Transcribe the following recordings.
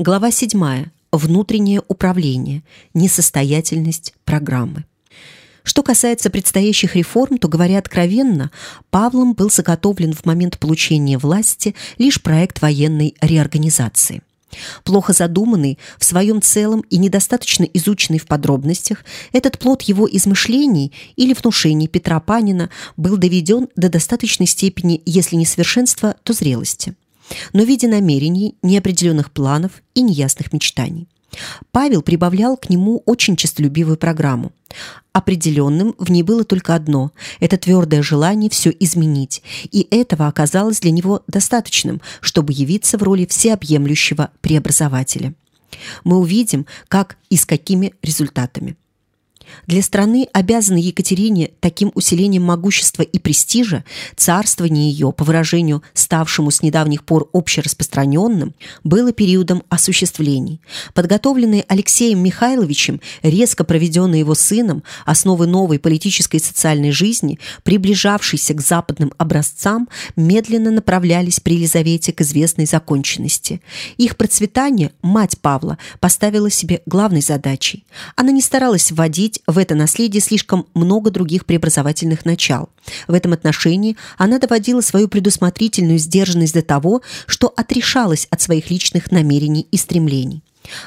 Глава 7. Внутреннее управление. Несостоятельность программы. Что касается предстоящих реформ, то, говоря откровенно, Павлом был заготовлен в момент получения власти лишь проект военной реорганизации. Плохо задуманный, в своем целом и недостаточно изученный в подробностях, этот плод его измышлений или внушений Петра Панина был доведен до достаточной степени, если не совершенства, то зрелости но в виде намерений, неопределенных планов и неясных мечтаний. Павел прибавлял к нему очень честолюбивую программу. Определенным в ней было только одно – это твердое желание все изменить, и этого оказалось для него достаточным, чтобы явиться в роли всеобъемлющего преобразователя. Мы увидим, как и с какими результатами. Для страны, обязанной Екатерине таким усилением могущества и престижа, царствование ее, по выражению ставшему с недавних пор общераспространенным, было периодом осуществлений. Подготовленные Алексеем Михайловичем, резко проведенные его сыном, основы новой политической и социальной жизни, приближавшиеся к западным образцам, медленно направлялись при Елизавете к известной законченности. Их процветание мать Павла поставила себе главной задачей. Она не старалась вводить вносить в это наследие слишком много других преобразовательных начал. В этом отношении она доводила свою предусмотрительную сдержанность до того, что отрешалась от своих личных намерений и стремлений.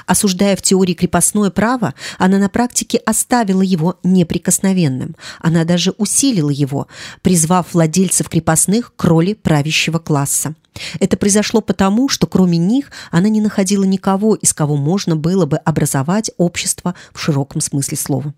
Осуждая в теории крепостное право, она на практике оставила его неприкосновенным. Она даже усилила его, призвав владельцев крепостных к роли правящего класса. Это произошло потому, что кроме них она не находила никого, из кого можно было бы образовать общество в широком смысле слова.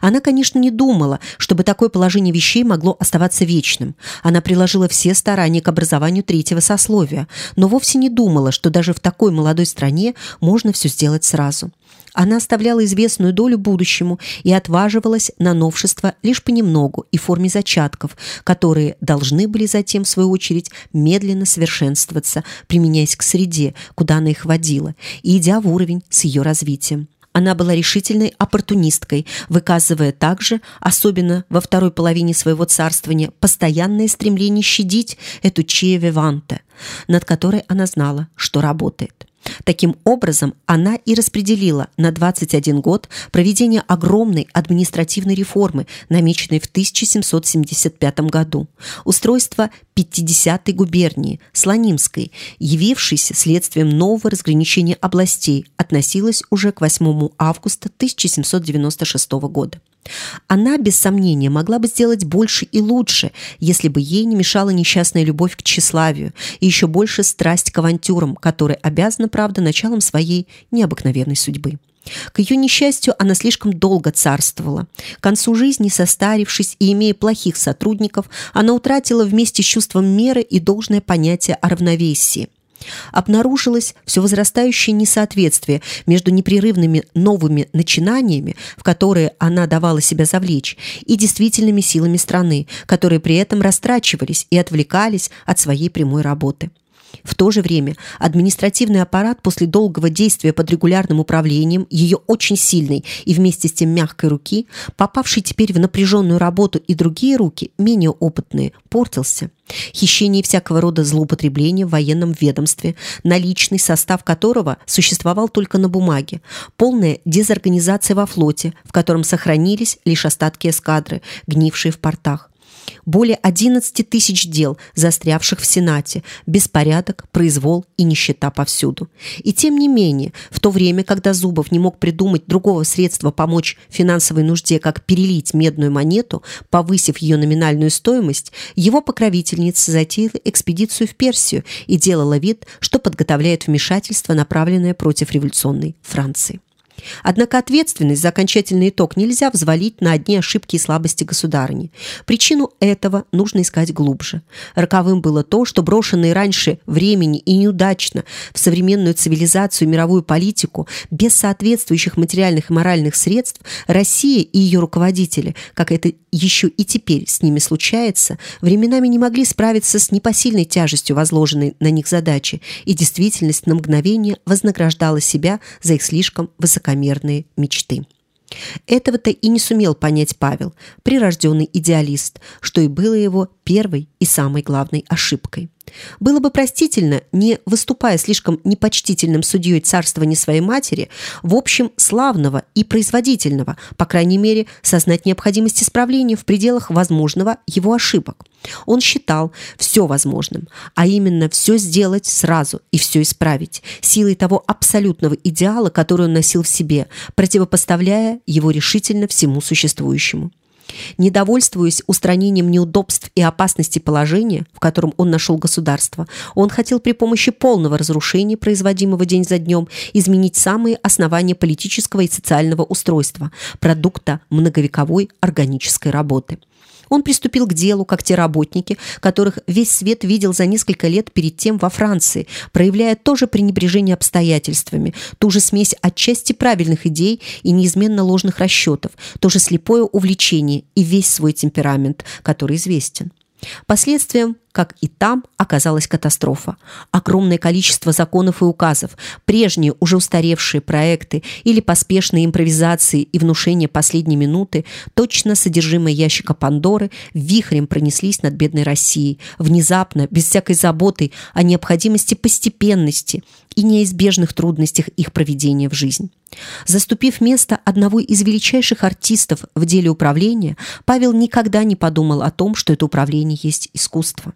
Она, конечно, не думала, чтобы такое положение вещей могло оставаться вечным. Она приложила все старания к образованию третьего сословия, но вовсе не думала, что даже в такой молодой стране можно все сделать сразу. Она оставляла известную долю будущему и отваживалась на новшества лишь понемногу и в форме зачатков, которые должны были затем, в свою очередь, медленно совершенствоваться, применяясь к среде, куда она их водила, и идя в уровень с ее развитием. Она была решительной оппортунисткой, выказывая также, особенно во второй половине своего царствования, постоянное стремление щадить эту Чия Виванте, над которой она знала, что работает. Таким образом, она и распределила на 21 год проведение огромной административной реформы, намеченной в 1775 году, устройство 50-й губернии, Слонимской, явившейся следствием нового разграничения областей, относилась уже к 8 августа 1796 года. Она, без сомнения, могла бы сделать больше и лучше, если бы ей не мешала несчастная любовь к тщеславию и еще больше страсть к авантюрам, которая обязана, правда, началом своей необыкновенной судьбы. К ее несчастью, она слишком долго царствовала. К концу жизни, состарившись и имея плохих сотрудников, она утратила вместе с чувством меры и должное понятие о равновесии обнаружилось все возрастающее несоответствие между непрерывными новыми начинаниями, в которые она давала себя завлечь, и действительными силами страны, которые при этом растрачивались и отвлекались от своей прямой работы. В то же время административный аппарат после долгого действия под регулярным управлением ее очень сильной и вместе с тем мягкой руки, попавший теперь в напряженную работу и другие руки, менее опытные, портился. Хищение всякого рода злоупотребления в военном ведомстве, наличный состав которого существовал только на бумаге, полная дезорганизация во флоте, в котором сохранились лишь остатки эскадры, гнившие в портах, более 11 тысяч дел, застрявших в Сенате, беспорядок, произвол и нищета повсюду. И тем не менее, в то время, когда Зубов не мог придумать другого средства помочь финансовой нужде, как перелить медную монету, повысив ее номинальную стоимость, его покровительница затеяла экспедицию в Персию и делала вид, что подготовляет вмешательство, направленное против революционной Франции. Однако ответственность за окончательный итог нельзя взвалить на одни ошибки и слабости государыни. Причину этого нужно искать глубже. Роковым было то, что брошенные раньше времени и неудачно в современную цивилизацию мировую политику без соответствующих материальных и моральных средств Россия и ее руководители, как это еще и теперь с ними случается, временами не могли справиться с непосильной тяжестью возложенной на них задачи, и действительность на мгновение вознаграждала себя за их слишком высокомерные мечты. Этого-то и не сумел понять Павел, прирожденный идеалист, что и было его первой и самой главной ошибкой. Было бы простительно, не выступая слишком непочтительным судьей царствования своей матери, в общем, славного и производительного, по крайней мере, сознать необходимость исправления в пределах возможного его ошибок. Он считал все возможным, а именно все сделать сразу и все исправить, силой того абсолютного идеала, который он носил в себе, противопоставляя его решительно всему существующему. Недовольствуясь устранением неудобств и опасности положения, в котором он нашел государство, он хотел при помощи полного разрушения, производимого день за днем, изменить самые основания политического и социального устройства, продукта многовековой органической работы. Он приступил к делу, как те работники, которых весь свет видел за несколько лет перед тем во Франции, проявляя тоже пренебрежение обстоятельствами, ту же смесь отчасти правильных идей и неизменно ложных расчетов, то же слепое увлечение и весь свой темперамент, который известен. Последствием, как и там, оказалась катастрофа. Огромное количество законов и указов, прежние уже устаревшие проекты или поспешные импровизации и внушения последней минуты, точно содержимое ящика Пандоры, вихрем пронеслись над бедной Россией, внезапно, без всякой заботы о необходимости постепенности и неизбежных трудностях их проведения в жизнь. Заступив место одного из величайших артистов в деле управления, Павел никогда не подумал о том, что это управление есть искусство.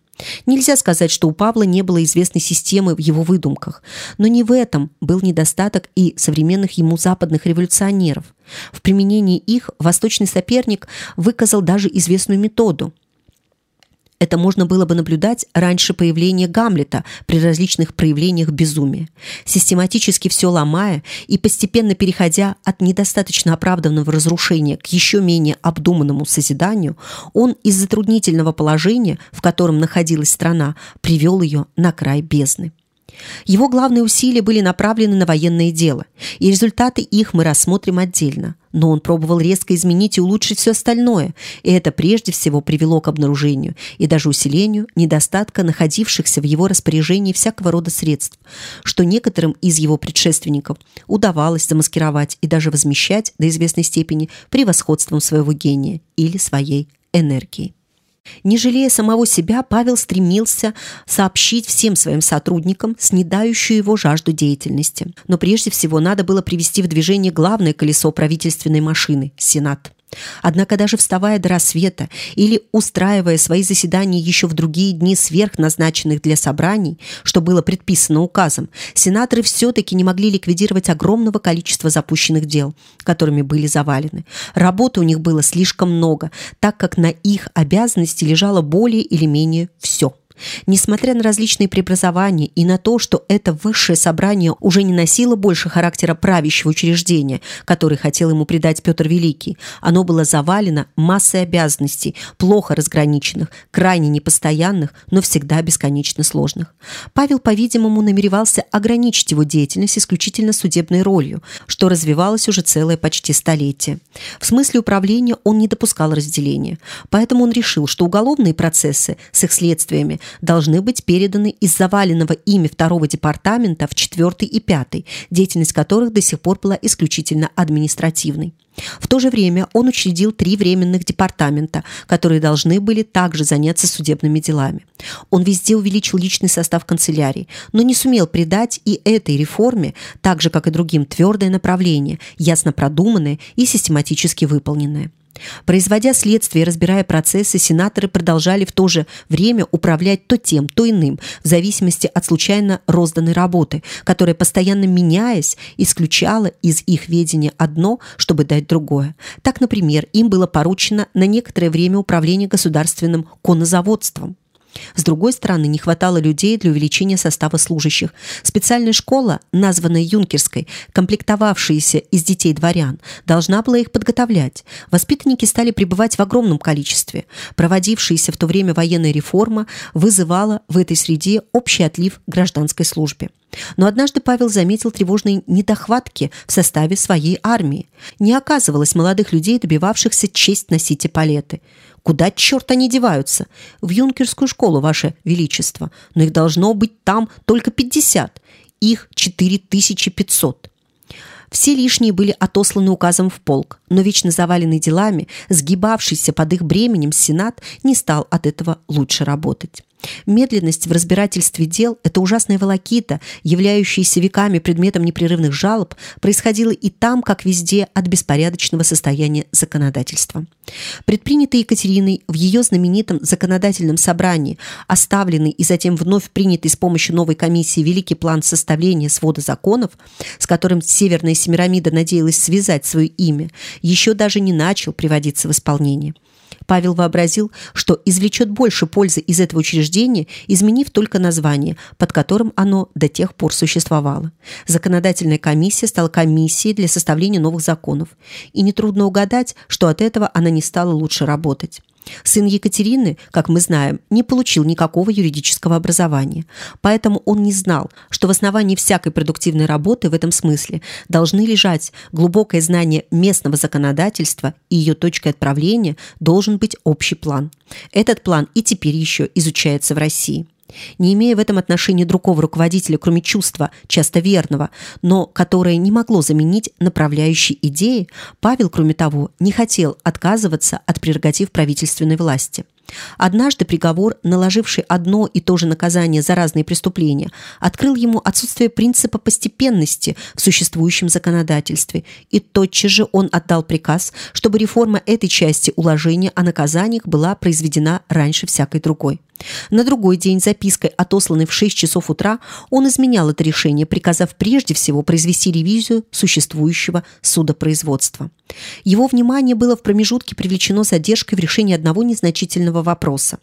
Нельзя сказать, что у Павла не было известной системы в его выдумках, но не в этом был недостаток и современных ему западных революционеров. В применении их восточный соперник выказал даже известную методу – это можно было бы наблюдать раньше появления Гамлета при различных проявлениях безумия. Систематически все ломая и постепенно переходя от недостаточно оправданного разрушения к еще менее обдуманному созиданию, он из затруднительного положения, в котором находилась страна, привел ее на край бездны. Его главные усилия были направлены на военное дело, и результаты их мы рассмотрим отдельно. Но он пробовал резко изменить и улучшить все остальное, и это прежде всего привело к обнаружению и даже усилению недостатка находившихся в его распоряжении всякого рода средств, что некоторым из его предшественников удавалось замаскировать и даже возмещать до известной степени превосходством своего гения или своей энергии. Не жалея самого себя, Павел стремился сообщить всем своим сотрудникам снедающую его жажду деятельности. Но прежде всего надо было привести в движение главное колесо правительственной машины – Сенат. Однако даже вставая до рассвета или устраивая свои заседания еще в другие дни сверх назначенных для собраний, что было предписано указом, сенаторы все-таки не могли ликвидировать огромного количества запущенных дел, которыми были завалены. Работы у них было слишком много, так как на их обязанности лежало более или менее все. Несмотря на различные преобразования и на то, что это высшее собрание уже не носило больше характера правящего учреждения, который хотел ему придать Петр Великий, оно было завалено массой обязанностей, плохо разграниченных, крайне непостоянных, но всегда бесконечно сложных. Павел, по-видимому, намеревался ограничить его деятельность исключительно судебной ролью, что развивалось уже целое почти столетие. В смысле управления он не допускал разделения, поэтому он решил, что уголовные процессы с их следствиями должны быть переданы из заваленного ими второго департамента в четвертый и пятый, деятельность которых до сих пор была исключительно административной. В то же время он учредил три временных департамента, которые должны были также заняться судебными делами. Он везде увеличил личный состав канцелярии, но не сумел придать и этой реформе, так же как и другим, твердое направление, ясно продуманное и систематически выполненное. Производя следствие и разбирая процессы, сенаторы продолжали в то же время управлять то тем, то иным, в зависимости от случайно розданной работы, которая, постоянно меняясь, исключала из их ведения одно, чтобы дать другое. Так, например, им было поручено на некоторое время управление государственным коннозаводством. С другой стороны, не хватало людей для увеличения состава служащих. Специальная школа, названная юнкерской, комплектовавшаяся из детей дворян, должна была их подготовлять. Воспитанники стали пребывать в огромном количестве. Проводившаяся в то время военная реформа вызывала в этой среде общий отлив гражданской службе. Но однажды Павел заметил тревожные недохватки в составе своей армии. Не оказывалось молодых людей, добивавшихся честь носить эполеты. Куда, черт, они деваются? В юнкерскую школу, Ваше Величество. Но их должно быть там только 50. Их 4500. Все лишние были отосланы указом в полк, но вечно заваленный делами, сгибавшийся под их бременем Сенат не стал от этого лучше работать. Медленность в разбирательстве дел – это ужасная волокита, являющаяся веками предметом непрерывных жалоб, происходила и там, как везде, от беспорядочного состояния законодательства. Предпринятый Екатериной в ее знаменитом законодательном собрании, оставленный и затем вновь принятый с помощью новой комиссии великий план составления свода законов, с которым Северная Семирамида надеялась связать свое имя, еще даже не начал приводиться в исполнение – Павел вообразил, что извлечет больше пользы из этого учреждения, изменив только название, под которым оно до тех пор существовало. Законодательная комиссия стала комиссией для составления новых законов. И нетрудно угадать, что от этого она не стала лучше работать. Сын Екатерины, как мы знаем, не получил никакого юридического образования, поэтому он не знал, что в основании всякой продуктивной работы в этом смысле должны лежать глубокое знание местного законодательства и ее точкой отправления должен быть общий план. Этот план и теперь еще изучается в России. Не имея в этом отношении другого руководителя, кроме чувства, часто верного, но которое не могло заменить направляющей идеи, Павел, кроме того, не хотел отказываться от прерогатив правительственной власти – Однажды приговор, наложивший одно и то же наказание за разные преступления, открыл ему отсутствие принципа постепенности в существующем законодательстве, и тотчас же он отдал приказ, чтобы реформа этой части уложения о наказаниях была произведена раньше всякой другой. На другой день запиской, отосланной в 6 часов утра, он изменял это решение, приказав прежде всего произвести ревизию существующего судопроизводства. Его внимание было в промежутке привлечено задержкой в решении одного незначительного вопроса.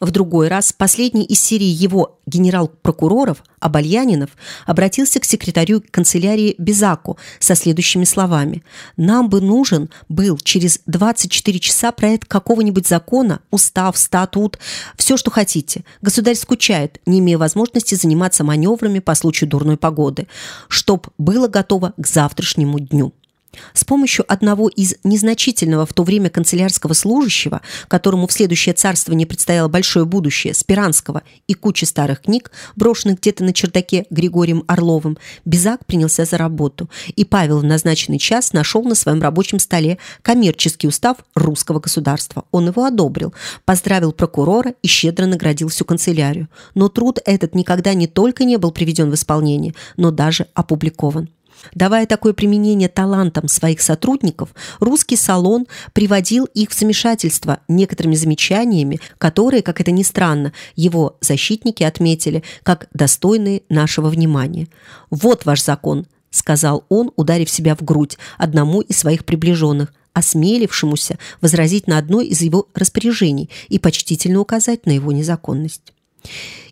В другой раз последний из серии его генерал-прокуроров Абальянинов обратился к секретарю канцелярии Безаку со следующими словами. «Нам бы нужен был через 24 часа проект какого-нибудь закона, устав, статут, все, что хотите. Государь скучает, не имея возможности заниматься маневрами по случаю дурной погоды, чтоб было готово к завтрашнему дню». С помощью одного из незначительного в то время канцелярского служащего, которому в следующее царство не предстояло большое будущее, Спиранского и кучи старых книг, брошенных где-то на чердаке Григорием Орловым, Безак принялся за работу, и Павел в назначенный час нашел на своем рабочем столе коммерческий устав русского государства. Он его одобрил, поздравил прокурора и щедро наградил всю канцелярию. Но труд этот никогда не только не был приведен в исполнение, но даже опубликован. Давая такое применение талантам своих сотрудников, русский салон приводил их в замешательство некоторыми замечаниями, которые, как это ни странно, его защитники отметили как достойные нашего внимания. «Вот ваш закон», – сказал он, ударив себя в грудь одному из своих приближенных, осмелившемуся возразить на одно из его распоряжений и почтительно указать на его незаконность.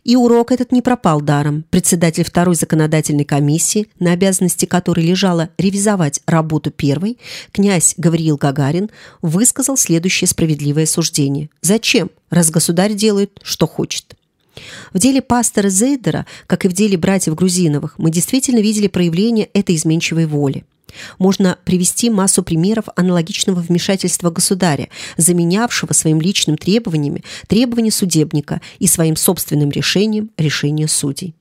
И урок этот не пропал даром. Председатель второй законодательной комиссии, на обязанности которой лежало ревизовать работу первой, князь Гавриил Гагарин, высказал следующее справедливое суждение. Зачем, раз государь делает, что хочет? В деле пастора Зейдера, как и в деле братьев Грузиновых, мы действительно видели проявление этой изменчивой воли. Можно привести массу примеров аналогичного вмешательства государя, заменявшего своим личным требованиями требования судебника и своим собственным решением решения судей.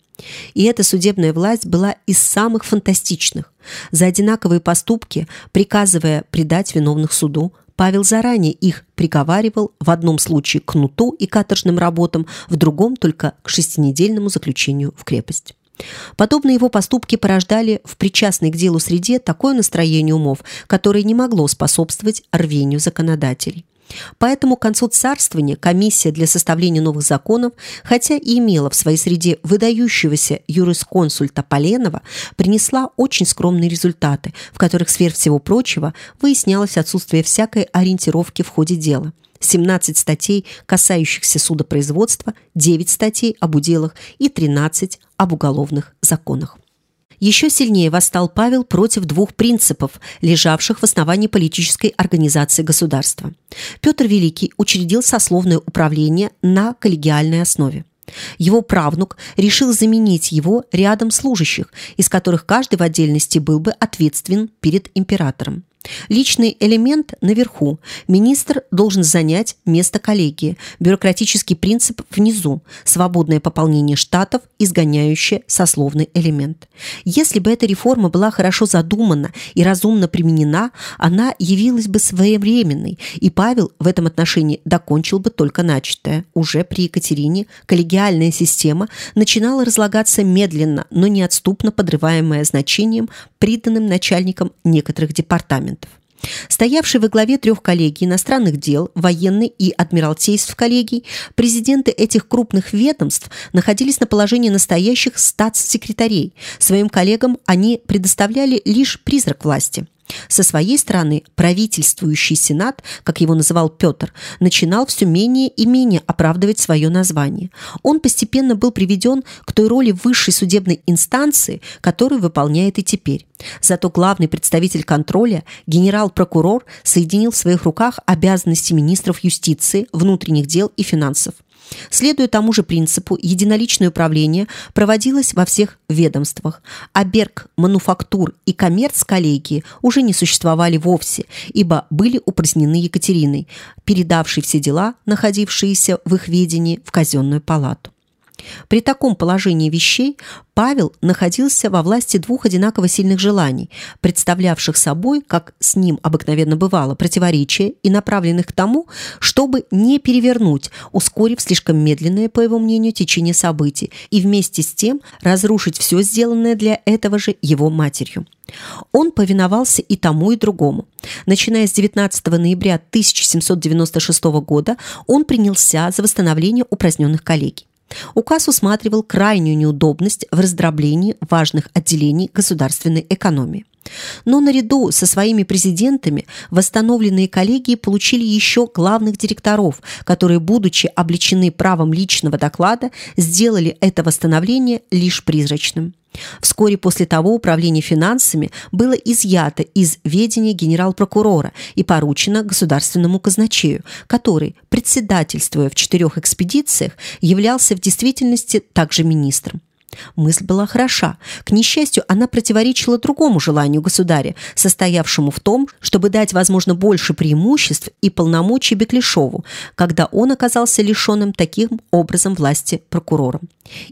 И эта судебная власть была из самых фантастичных. За одинаковые поступки, приказывая предать виновных суду, Павел заранее их приговаривал в одном случае к кнуту и каторжным работам, в другом только к шестинедельному заключению в крепость. Подобные его поступки порождали в причастной к делу среде такое настроение умов, которое не могло способствовать рвению законодателей. Поэтому к концу царствования комиссия для составления новых законов, хотя и имела в своей среде выдающегося юрисконсульта Поленова, принесла очень скромные результаты, в которых сверх всего прочего выяснялось отсутствие всякой ориентировки в ходе дела – 17 статей, касающихся судопроизводства, 9 статей об уделах и 13 об уголовных законах. Еще сильнее восстал Павел против двух принципов, лежавших в основании политической организации государства. Петр Великий учредил сословное управление на коллегиальной основе. Его правнук решил заменить его рядом служащих, из которых каждый в отдельности был бы ответственен перед императором. Личный элемент наверху. Министр должен занять место коллегии. Бюрократический принцип внизу. Свободное пополнение штатов, изгоняющее сословный элемент. Если бы эта реформа была хорошо задумана и разумно применена, она явилась бы своевременной, и Павел в этом отношении докончил бы только начатое. Уже при Екатерине коллегиальная система начинала разлагаться медленно, но неотступно подрываемая значением, приданным начальникам некоторых департаментов. Стоявший во главе трех коллегий иностранных дел, военной и адмиралтейств коллегий, президенты этих крупных ведомств находились на положении настоящих статс-секретарей. Своим коллегам они предоставляли лишь призрак власти – со своей стороны правительствующий сенат, как его называл Петр, начинал все менее и менее оправдывать свое название. Он постепенно был приведен к той роли высшей судебной инстанции, которую выполняет и теперь. Зато главный представитель контроля, генерал-прокурор, соединил в своих руках обязанности министров юстиции, внутренних дел и финансов. Следуя тому же принципу, единоличное управление проводилось во всех ведомствах, а Берг, мануфактур и коммерц-коллегии уже не существовали вовсе, ибо были упразднены Екатериной, передавшей все дела, находившиеся в их ведении, в казенную палату. При таком положении вещей Павел находился во власти двух одинаково сильных желаний, представлявших собой, как с ним обыкновенно бывало, противоречия и направленных к тому, чтобы не перевернуть, ускорив слишком медленное, по его мнению, течение событий и вместе с тем разрушить все сделанное для этого же его матерью. Он повиновался и тому, и другому. Начиная с 19 ноября 1796 года он принялся за восстановление упраздненных коллегий. Указ усматривал крайнюю неудобность в раздроблении важных отделений государственной экономии. Но наряду со своими президентами восстановленные коллегии получили еще главных директоров, которые, будучи обличены правом личного доклада, сделали это восстановление лишь призрачным. Вскоре после того управление финансами было изъято из ведения генерал-прокурора и поручено государственному казначею, который, председательствуя в четырех экспедициях, являлся в действительности также министром. Мысль была хороша. К несчастью, она противоречила другому желанию государя, состоявшему в том, чтобы дать, возможно, больше преимуществ и полномочий Беклешову, когда он оказался лишенным таким образом власти прокурором.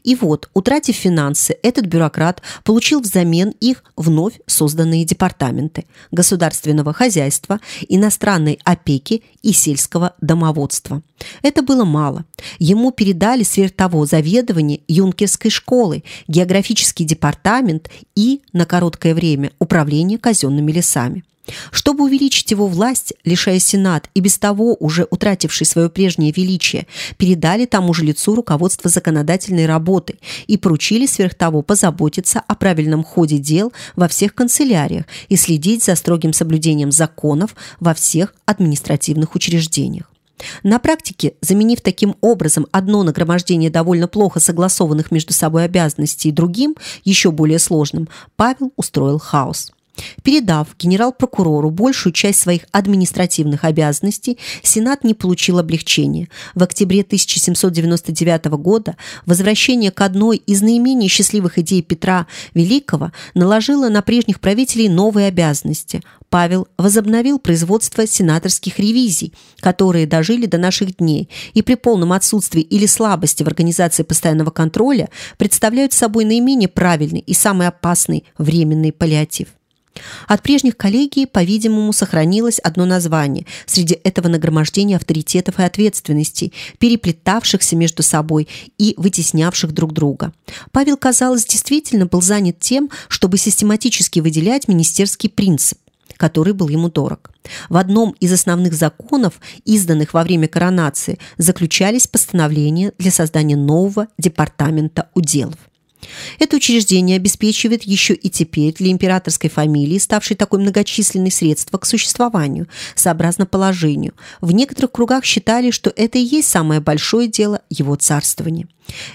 И вот, утратив финансы, этот бюрократ получил взамен их вновь созданные департаменты государственного хозяйства, иностранной опеки и сельского домоводства. Это было мало. Ему передали сверх того заведование юнкерской школы, географический департамент и, на короткое время, управление казенными лесами. Чтобы увеличить его власть, лишая Сенат и без того уже утративший свое прежнее величие, передали тому же лицу руководство законодательной работы и поручили сверх того позаботиться о правильном ходе дел во всех канцеляриях и следить за строгим соблюдением законов во всех административных учреждениях. На практике, заменив таким образом одно нагромождение довольно плохо согласованных между собой обязанностей другим, еще более сложным, Павел устроил хаос. Передав генерал-прокурору большую часть своих административных обязанностей, Сенат не получил облегчения. В октябре 1799 года возвращение к одной из наименее счастливых идей Петра Великого наложило на прежних правителей новые обязанности. Павел возобновил производство сенаторских ревизий, которые дожили до наших дней и при полном отсутствии или слабости в организации постоянного контроля представляют собой наименее правильный и самый опасный временный паллиатив. От прежних коллегий, по-видимому, сохранилось одно название среди этого нагромождения авторитетов и ответственностей, переплетавшихся между собой и вытеснявших друг друга. Павел, казалось, действительно был занят тем, чтобы систематически выделять министерский принцип который был ему дорог. В одном из основных законов, изданных во время коронации, заключались постановления для создания нового департамента уделов. Это учреждение обеспечивает еще и теперь для императорской фамилии, ставшей такой многочисленной средства к существованию, сообразно положению. В некоторых кругах считали, что это и есть самое большое дело его царствования.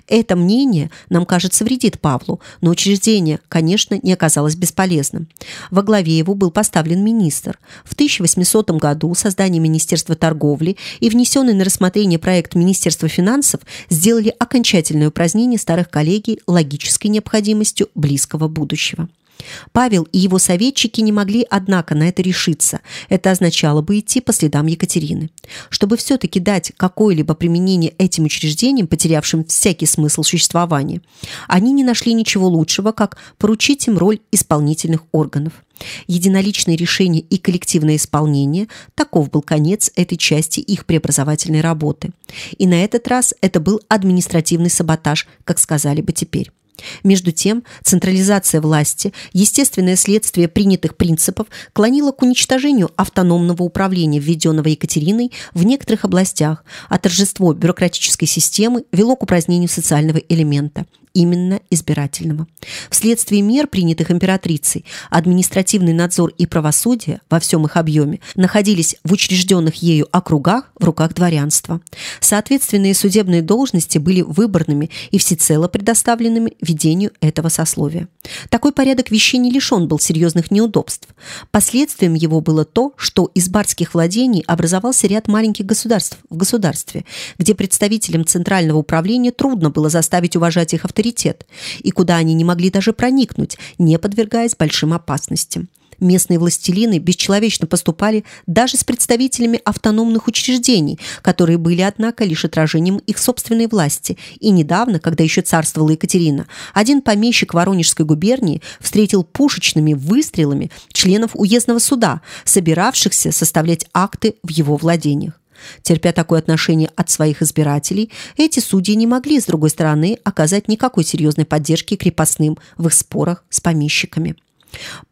Это мнение, нам кажется, вредит Павлу, но учреждение, конечно, не оказалось бесполезным. Во главе его был поставлен министр. В 1800 году создание Министерства торговли и внесенный на рассмотрение проект Министерства финансов сделали окончательное упразднение старых коллегий логической необходимостью близкого будущего. Павел и его советчики не могли, однако, на это решиться. Это означало бы идти по следам Екатерины. Чтобы все-таки дать какое-либо применение этим учреждениям, потерявшим всякий смысл существования, они не нашли ничего лучшего, как поручить им роль исполнительных органов. Единоличные решения и коллективное исполнение – таков был конец этой части их преобразовательной работы. И на этот раз это был административный саботаж, как сказали бы теперь. Между тем, централизация власти, естественное следствие принятых принципов, клонила к уничтожению автономного управления, введенного Екатериной в некоторых областях, а торжество бюрократической системы вело к упразднению социального элемента именно избирательного. Вследствие мер, принятых императрицей, административный надзор и правосудие во всем их объеме находились в учрежденных ею округах в руках дворянства. Соответственные судебные должности были выборными и всецело предоставленными ведению этого сословия. Такой порядок вещей не лишен был серьезных неудобств. Последствием его было то, что из барских владений образовался ряд маленьких государств в государстве, где представителям центрального управления трудно было заставить уважать их авторитет авторитет, и куда они не могли даже проникнуть, не подвергаясь большим опасностям. Местные властелины бесчеловечно поступали даже с представителями автономных учреждений, которые были, однако, лишь отражением их собственной власти. И недавно, когда еще царствовала Екатерина, один помещик Воронежской губернии встретил пушечными выстрелами членов уездного суда, собиравшихся составлять акты в его владениях. Терпя такое отношение от своих избирателей, эти судьи не могли, с другой стороны, оказать никакой серьезной поддержки крепостным в их спорах с помещиками.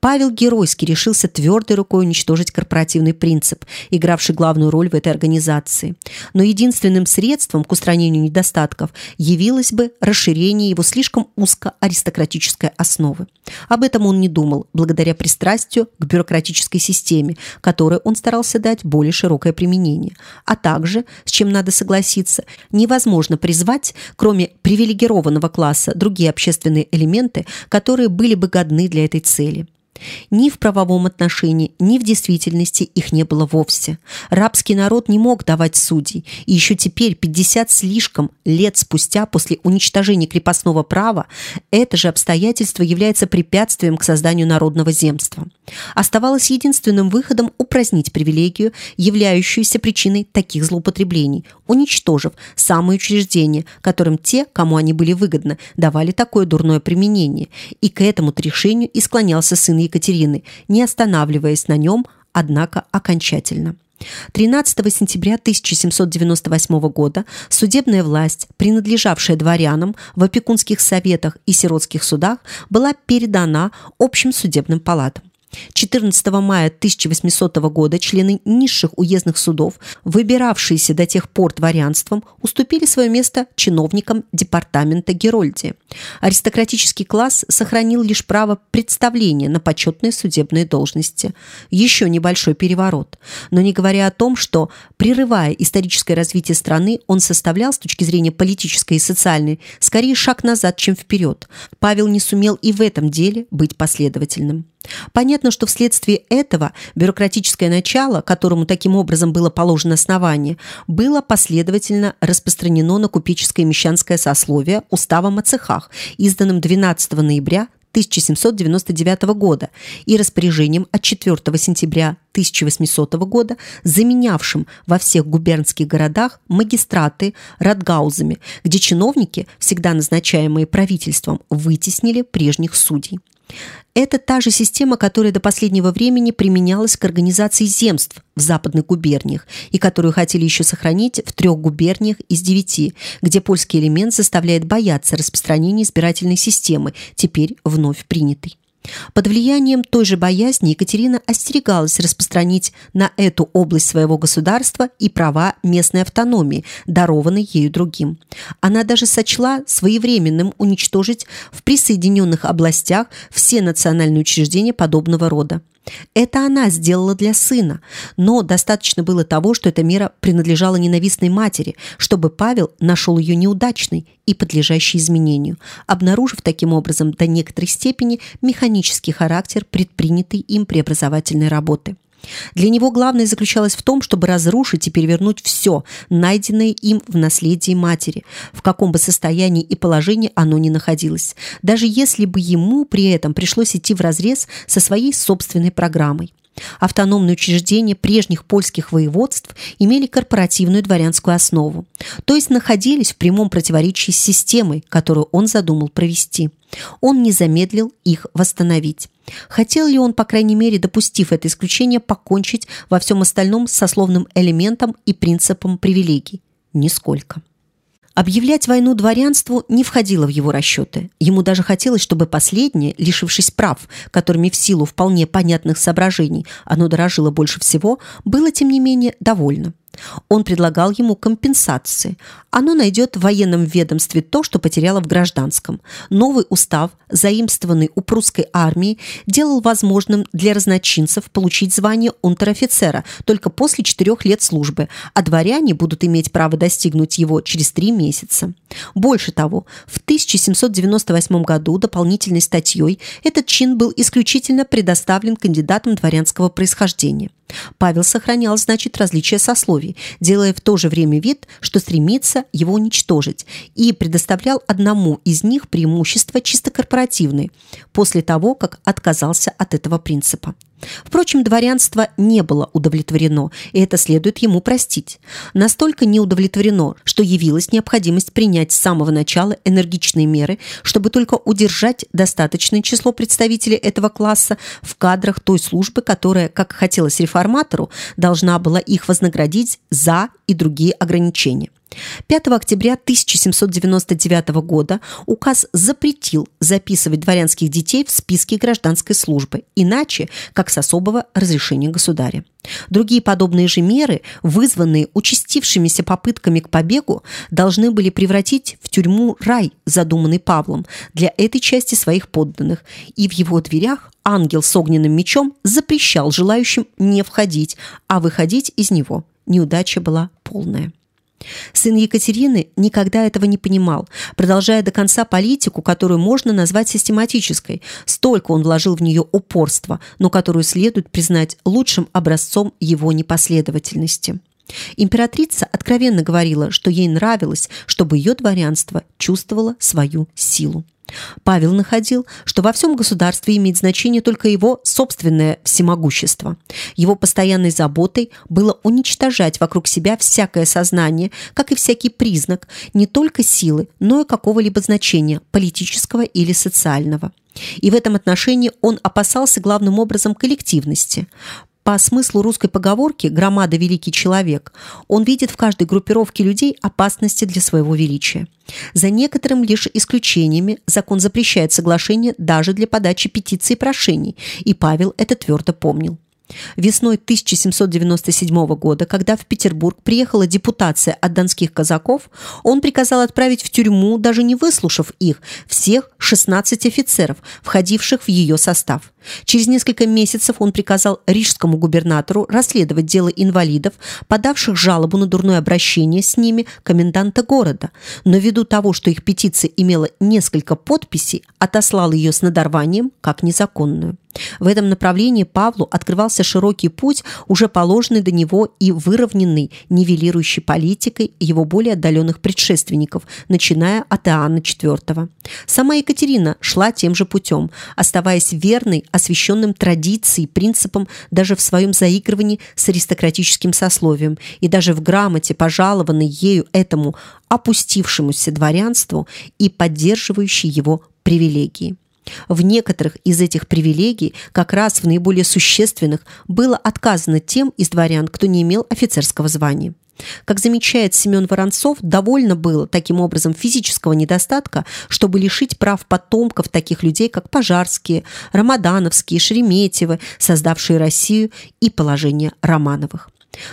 Павел геройски решился твердой рукой уничтожить корпоративный принцип, игравший главную роль в этой организации. Но единственным средством к устранению недостатков явилось бы расширение его слишком узко аристократической основы. Об этом он не думал, благодаря пристрастию к бюрократической системе, которой он старался дать более широкое применение. А также, с чем надо согласиться, невозможно призвать, кроме привилегированного класса, другие общественные элементы, которые были бы годны для этой цели цели. Ни в правовом отношении, ни в действительности их не было вовсе. Рабский народ не мог давать судей, и еще теперь, 50 слишком лет спустя после уничтожения крепостного права, это же обстоятельство является препятствием к созданию народного земства. Оставалось единственным выходом упразднить привилегию, являющуюся причиной таких злоупотреблений, уничтожив самые учреждения, которым те, кому они были выгодны, давали такое дурное применение. И к этому решению и склонялся сын Екатерины, не останавливаясь на нем, однако окончательно. 13 сентября 1798 года судебная власть, принадлежавшая дворянам в опекунских советах и сиротских судах, была передана общим судебным палатам. 14 мая 1800 года члены низших уездных судов, выбиравшиеся до тех пор дворянством, уступили свое место чиновникам департамента Герольдии. Аристократический класс сохранил лишь право представления на почетные судебные должности. Еще небольшой переворот. Но не говоря о том, что, прерывая историческое развитие страны, он составлял с точки зрения политической и социальной скорее шаг назад, чем вперед. Павел не сумел и в этом деле быть последовательным. Понятно, что вследствие этого бюрократическое начало, которому таким образом было положено основание, было последовательно распространено на купеческое и мещанское сословие уставом о цехах, изданным 12 ноября 1799 года и распоряжением от 4 сентября 1800 года, заменявшим во всех губернских городах магистраты радгаузами, где чиновники, всегда назначаемые правительством, вытеснили прежних судей. Это та же система, которая до последнего времени применялась к организации земств в западных губерниях и которую хотели еще сохранить в трех губерниях из девяти, где польский элемент заставляет бояться распространения избирательной системы, теперь вновь принятой. Под влиянием той же боязни Екатерина остерегалась распространить на эту область своего государства и права местной автономии, дарованные ею другим. Она даже сочла своевременным уничтожить в присоединенных областях все национальные учреждения подобного рода. Это она сделала для сына, но достаточно было того, что эта мера принадлежала ненавистной матери, чтобы Павел нашел ее неудачной и подлежащей изменению, обнаружив таким образом до некоторой степени механический характер предпринятой им преобразовательной работы. Для него главное заключалось в том, чтобы разрушить и перевернуть все, найденное им в наследии матери, в каком бы состоянии и положении оно ни находилось, даже если бы ему при этом пришлось идти вразрез со своей собственной программой. Автономные учреждения прежних польских воеводств имели корпоративную дворянскую основу, то есть находились в прямом противоречии с системой, которую он задумал провести. Он не замедлил их восстановить. Хотел ли он, по крайней мере, допустив это исключение, покончить во всем остальном с сословным элементом и принципом привилегий? Нисколько. Объявлять войну дворянству не входило в его расчеты. Ему даже хотелось, чтобы последнее, лишившись прав, которыми в силу вполне понятных соображений оно дорожило больше всего, было, тем не менее, довольно. Он предлагал ему компенсации. Оно найдет в военном ведомстве то, что потеряло в гражданском. Новый устав, заимствованный у прусской армии, делал возможным для разночинцев получить звание унтер-офицера только после четырех лет службы, а дворяне будут иметь право достигнуть его через три месяца. Больше того, в 1798 году дополнительной статьей этот чин был исключительно предоставлен кандидатам дворянского происхождения. Павел сохранял, значит, различия сословий, делая в то же время вид, что стремится его уничтожить, и предоставлял одному из них преимущества чисто корпоративные, после того, как отказался от этого принципа. Впрочем, дворянство не было удовлетворено, и это следует ему простить. Настолько не удовлетворено, что явилась необходимость принять с самого начала энергичные меры, чтобы только удержать достаточное число представителей этого класса в кадрах той службы, которая, как хотелось реформатору, должна была их вознаградить за и другие ограничения. 5 октября 1799 года указ запретил записывать дворянских детей в списке гражданской службы, иначе как с особого разрешения государя. Другие подобные же меры, вызванные участившимися попытками к побегу, должны были превратить в тюрьму рай, задуманный Павлом для этой части своих подданных, и в его дверях ангел с огненным мечом запрещал желающим не входить, а выходить из него. Неудача была полная. Сын Екатерины никогда этого не понимал, продолжая до конца политику, которую можно назвать систематической. Столько он вложил в нее упорства, но которую следует признать лучшим образцом его непоследовательности. Императрица откровенно говорила, что ей нравилось, чтобы ее дворянство чувствовало свою силу. Павел находил, что во всем государстве имеет значение только его собственное всемогущество. Его постоянной заботой было уничтожать вокруг себя всякое сознание, как и всякий признак не только силы, но и какого-либо значения, политического или социального. И в этом отношении он опасался главным образом коллективности. По смыслу русской поговорки «громада – великий человек» он видит в каждой группировке людей опасности для своего величия. За некоторым лишь исключениями закон запрещает соглашение даже для подачи петиций и прошений, и Павел это твердо помнил. Весной 1797 года, когда в Петербург приехала депутация от донских казаков, он приказал отправить в тюрьму, даже не выслушав их, всех 16 офицеров, входивших в ее состав. Через несколько месяцев он приказал рижскому губернатору расследовать дело инвалидов, подавших жалобу на дурное обращение с ними коменданта города, но ввиду того, что их петиция имела несколько подписей, отослал ее с надорванием как незаконную. В этом направлении Павлу открывался широкий путь, уже положенный до него и выровненный, нивелирующий политикой его более отдаленных предшественников, начиная от Иоанна IV. Сама Екатерина шла тем же путем, оставаясь верной, освященным традицией принципам даже в своем заигрывании с аристократическим сословием и даже в грамоте, пожалованной ею этому опустившемуся дворянству и поддерживающей его привилегии. В некоторых из этих привилегий, как раз в наиболее существенных, было отказано тем из дворян, кто не имел офицерского звания. Как замечает Семен Воронцов, довольно было таким образом физического недостатка, чтобы лишить прав потомков таких людей, как Пожарские, Рамадановские, Шереметьевы, создавшие Россию и положение Романовых.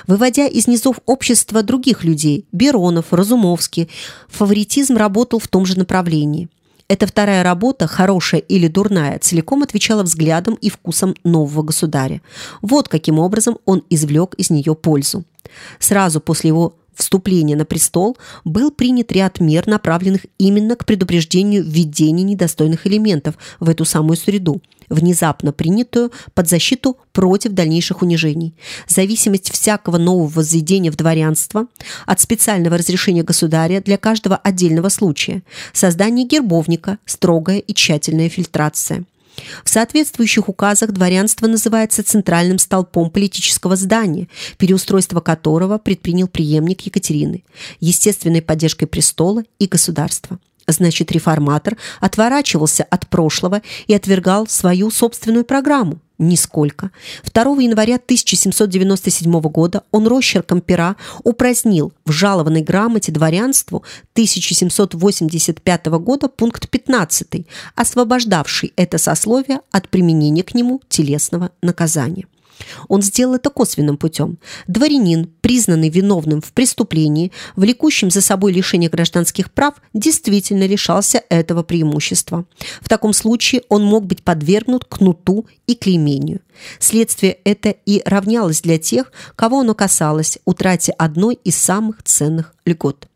Выводя из низов общества других людей, Беронов, Разумовский, фаворитизм работал в том же направлении – эта вторая работа, хорошая или дурная, целиком отвечала взглядам и вкусам нового государя. Вот каким образом он извлек из нее пользу. Сразу после его вступления на престол был принят ряд мер, направленных именно к предупреждению введения недостойных элементов в эту самую среду, внезапно принятую под защиту против дальнейших унижений. Зависимость всякого нового возведения в дворянство от специального разрешения государя для каждого отдельного случая. Создание гербовника, строгая и тщательная фильтрация. В соответствующих указах дворянство называется центральным столпом политического здания, переустройство которого предпринял преемник Екатерины, естественной поддержкой престола и государства. Значит, реформатор отворачивался от прошлого и отвергал свою собственную программу. Нисколько. 2 января 1797 года он росчерком пера упразднил в жалованной грамоте дворянству 1785 года пункт 15, освобождавший это сословие от применения к нему телесного наказания. Он сделал это косвенным путем. Дворянин, признанный виновным в преступлении, влекущем за собой лишение гражданских прав, действительно лишался этого преимущества. В таком случае он мог быть подвергнут кнуту и клеймению. Следствие это и равнялось для тех, кого оно касалось, утрате одной из самых ценных льгот.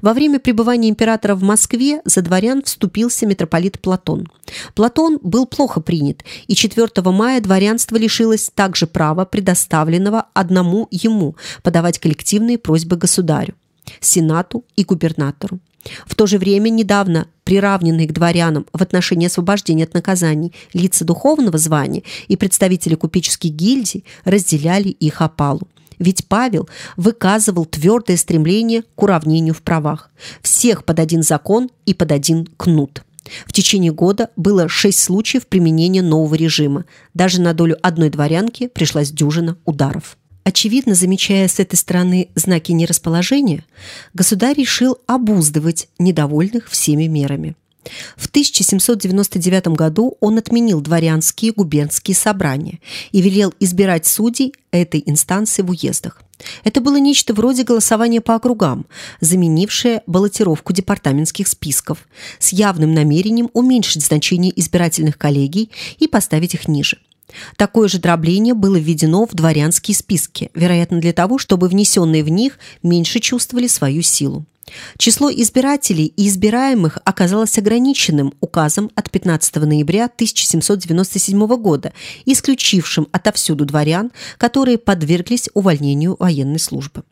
Во время пребывания императора в Москве за дворян вступился митрополит Платон. Платон был плохо принят, и 4 мая дворянство лишилось также права, предоставленного одному ему, подавать коллективные просьбы государю, сенату и губернатору. В то же время недавно приравненные к дворянам в отношении освобождения от наказаний лица духовного звания и представители купеческих гильдий разделяли их опалу. Ведь Павел выказывал твердое стремление к уравнению в правах. Всех под один закон и под один кнут. В течение года было шесть случаев применения нового режима. Даже на долю одной дворянки пришлась дюжина ударов. Очевидно, замечая с этой стороны знаки нерасположения, государь решил обуздывать недовольных всеми мерами. В 1799 году он отменил дворянские губернские собрания и велел избирать судей этой инстанции в уездах. Это было нечто вроде голосования по округам, заменившее баллотировку департаментских списков, с явным намерением уменьшить значение избирательных коллегий и поставить их ниже. Такое же дробление было введено в дворянские списки, вероятно, для того, чтобы внесенные в них меньше чувствовали свою силу. Число избирателей и избираемых оказалось ограниченным указом от 15 ноября 1797 года, исключившим отовсюду дворян, которые подверглись увольнению военной службы.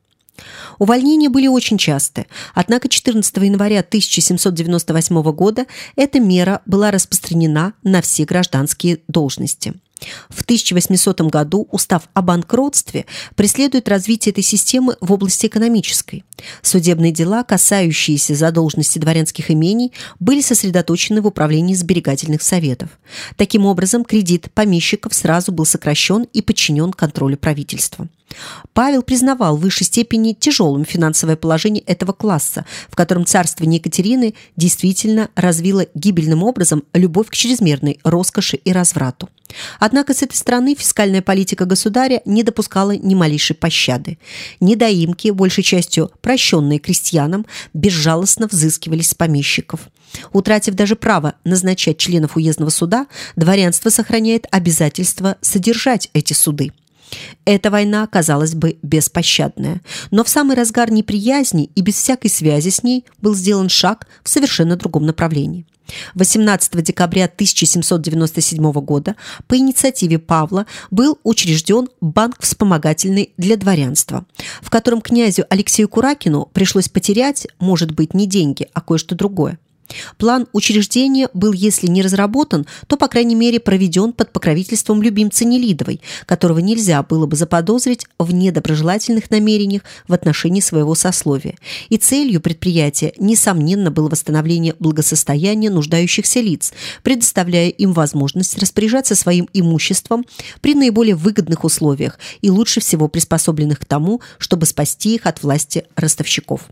Увольнения были очень часты, однако 14 января 1798 года эта мера была распространена на все гражданские должности – в 1800 году устав о банкротстве преследует развитие этой системы в области экономической. Судебные дела, касающиеся задолженности дворянских имений, были сосредоточены в управлении сберегательных советов. Таким образом, кредит помещиков сразу был сокращен и подчинен контролю правительства. Павел признавал в высшей степени тяжелым финансовое положение этого класса, в котором царствование Екатерины действительно развило гибельным образом любовь к чрезмерной роскоши и разврату. Однако с этой стороны фискальная политика государя не допускала ни малейшей пощады. Недоимки, большей частью прощенные крестьянам, безжалостно взыскивались с помещиков. Утратив даже право назначать членов уездного суда, дворянство сохраняет обязательство содержать эти суды. Эта война, казалось бы, беспощадная, но в самый разгар неприязни и без всякой связи с ней был сделан шаг в совершенно другом направлении. 18 декабря 1797 года по инициативе Павла был учрежден банк вспомогательный для дворянства, в котором князю Алексею Куракину пришлось потерять, может быть, не деньги, а кое-что другое. План учреждения был, если не разработан, то, по крайней мере, проведен под покровительством любимца Нелидовой, которого нельзя было бы заподозрить в недоброжелательных намерениях в отношении своего сословия. И целью предприятия, несомненно, было восстановление благосостояния нуждающихся лиц, предоставляя им возможность распоряжаться своим имуществом при наиболее выгодных условиях и лучше всего приспособленных к тому, чтобы спасти их от власти ростовщиков.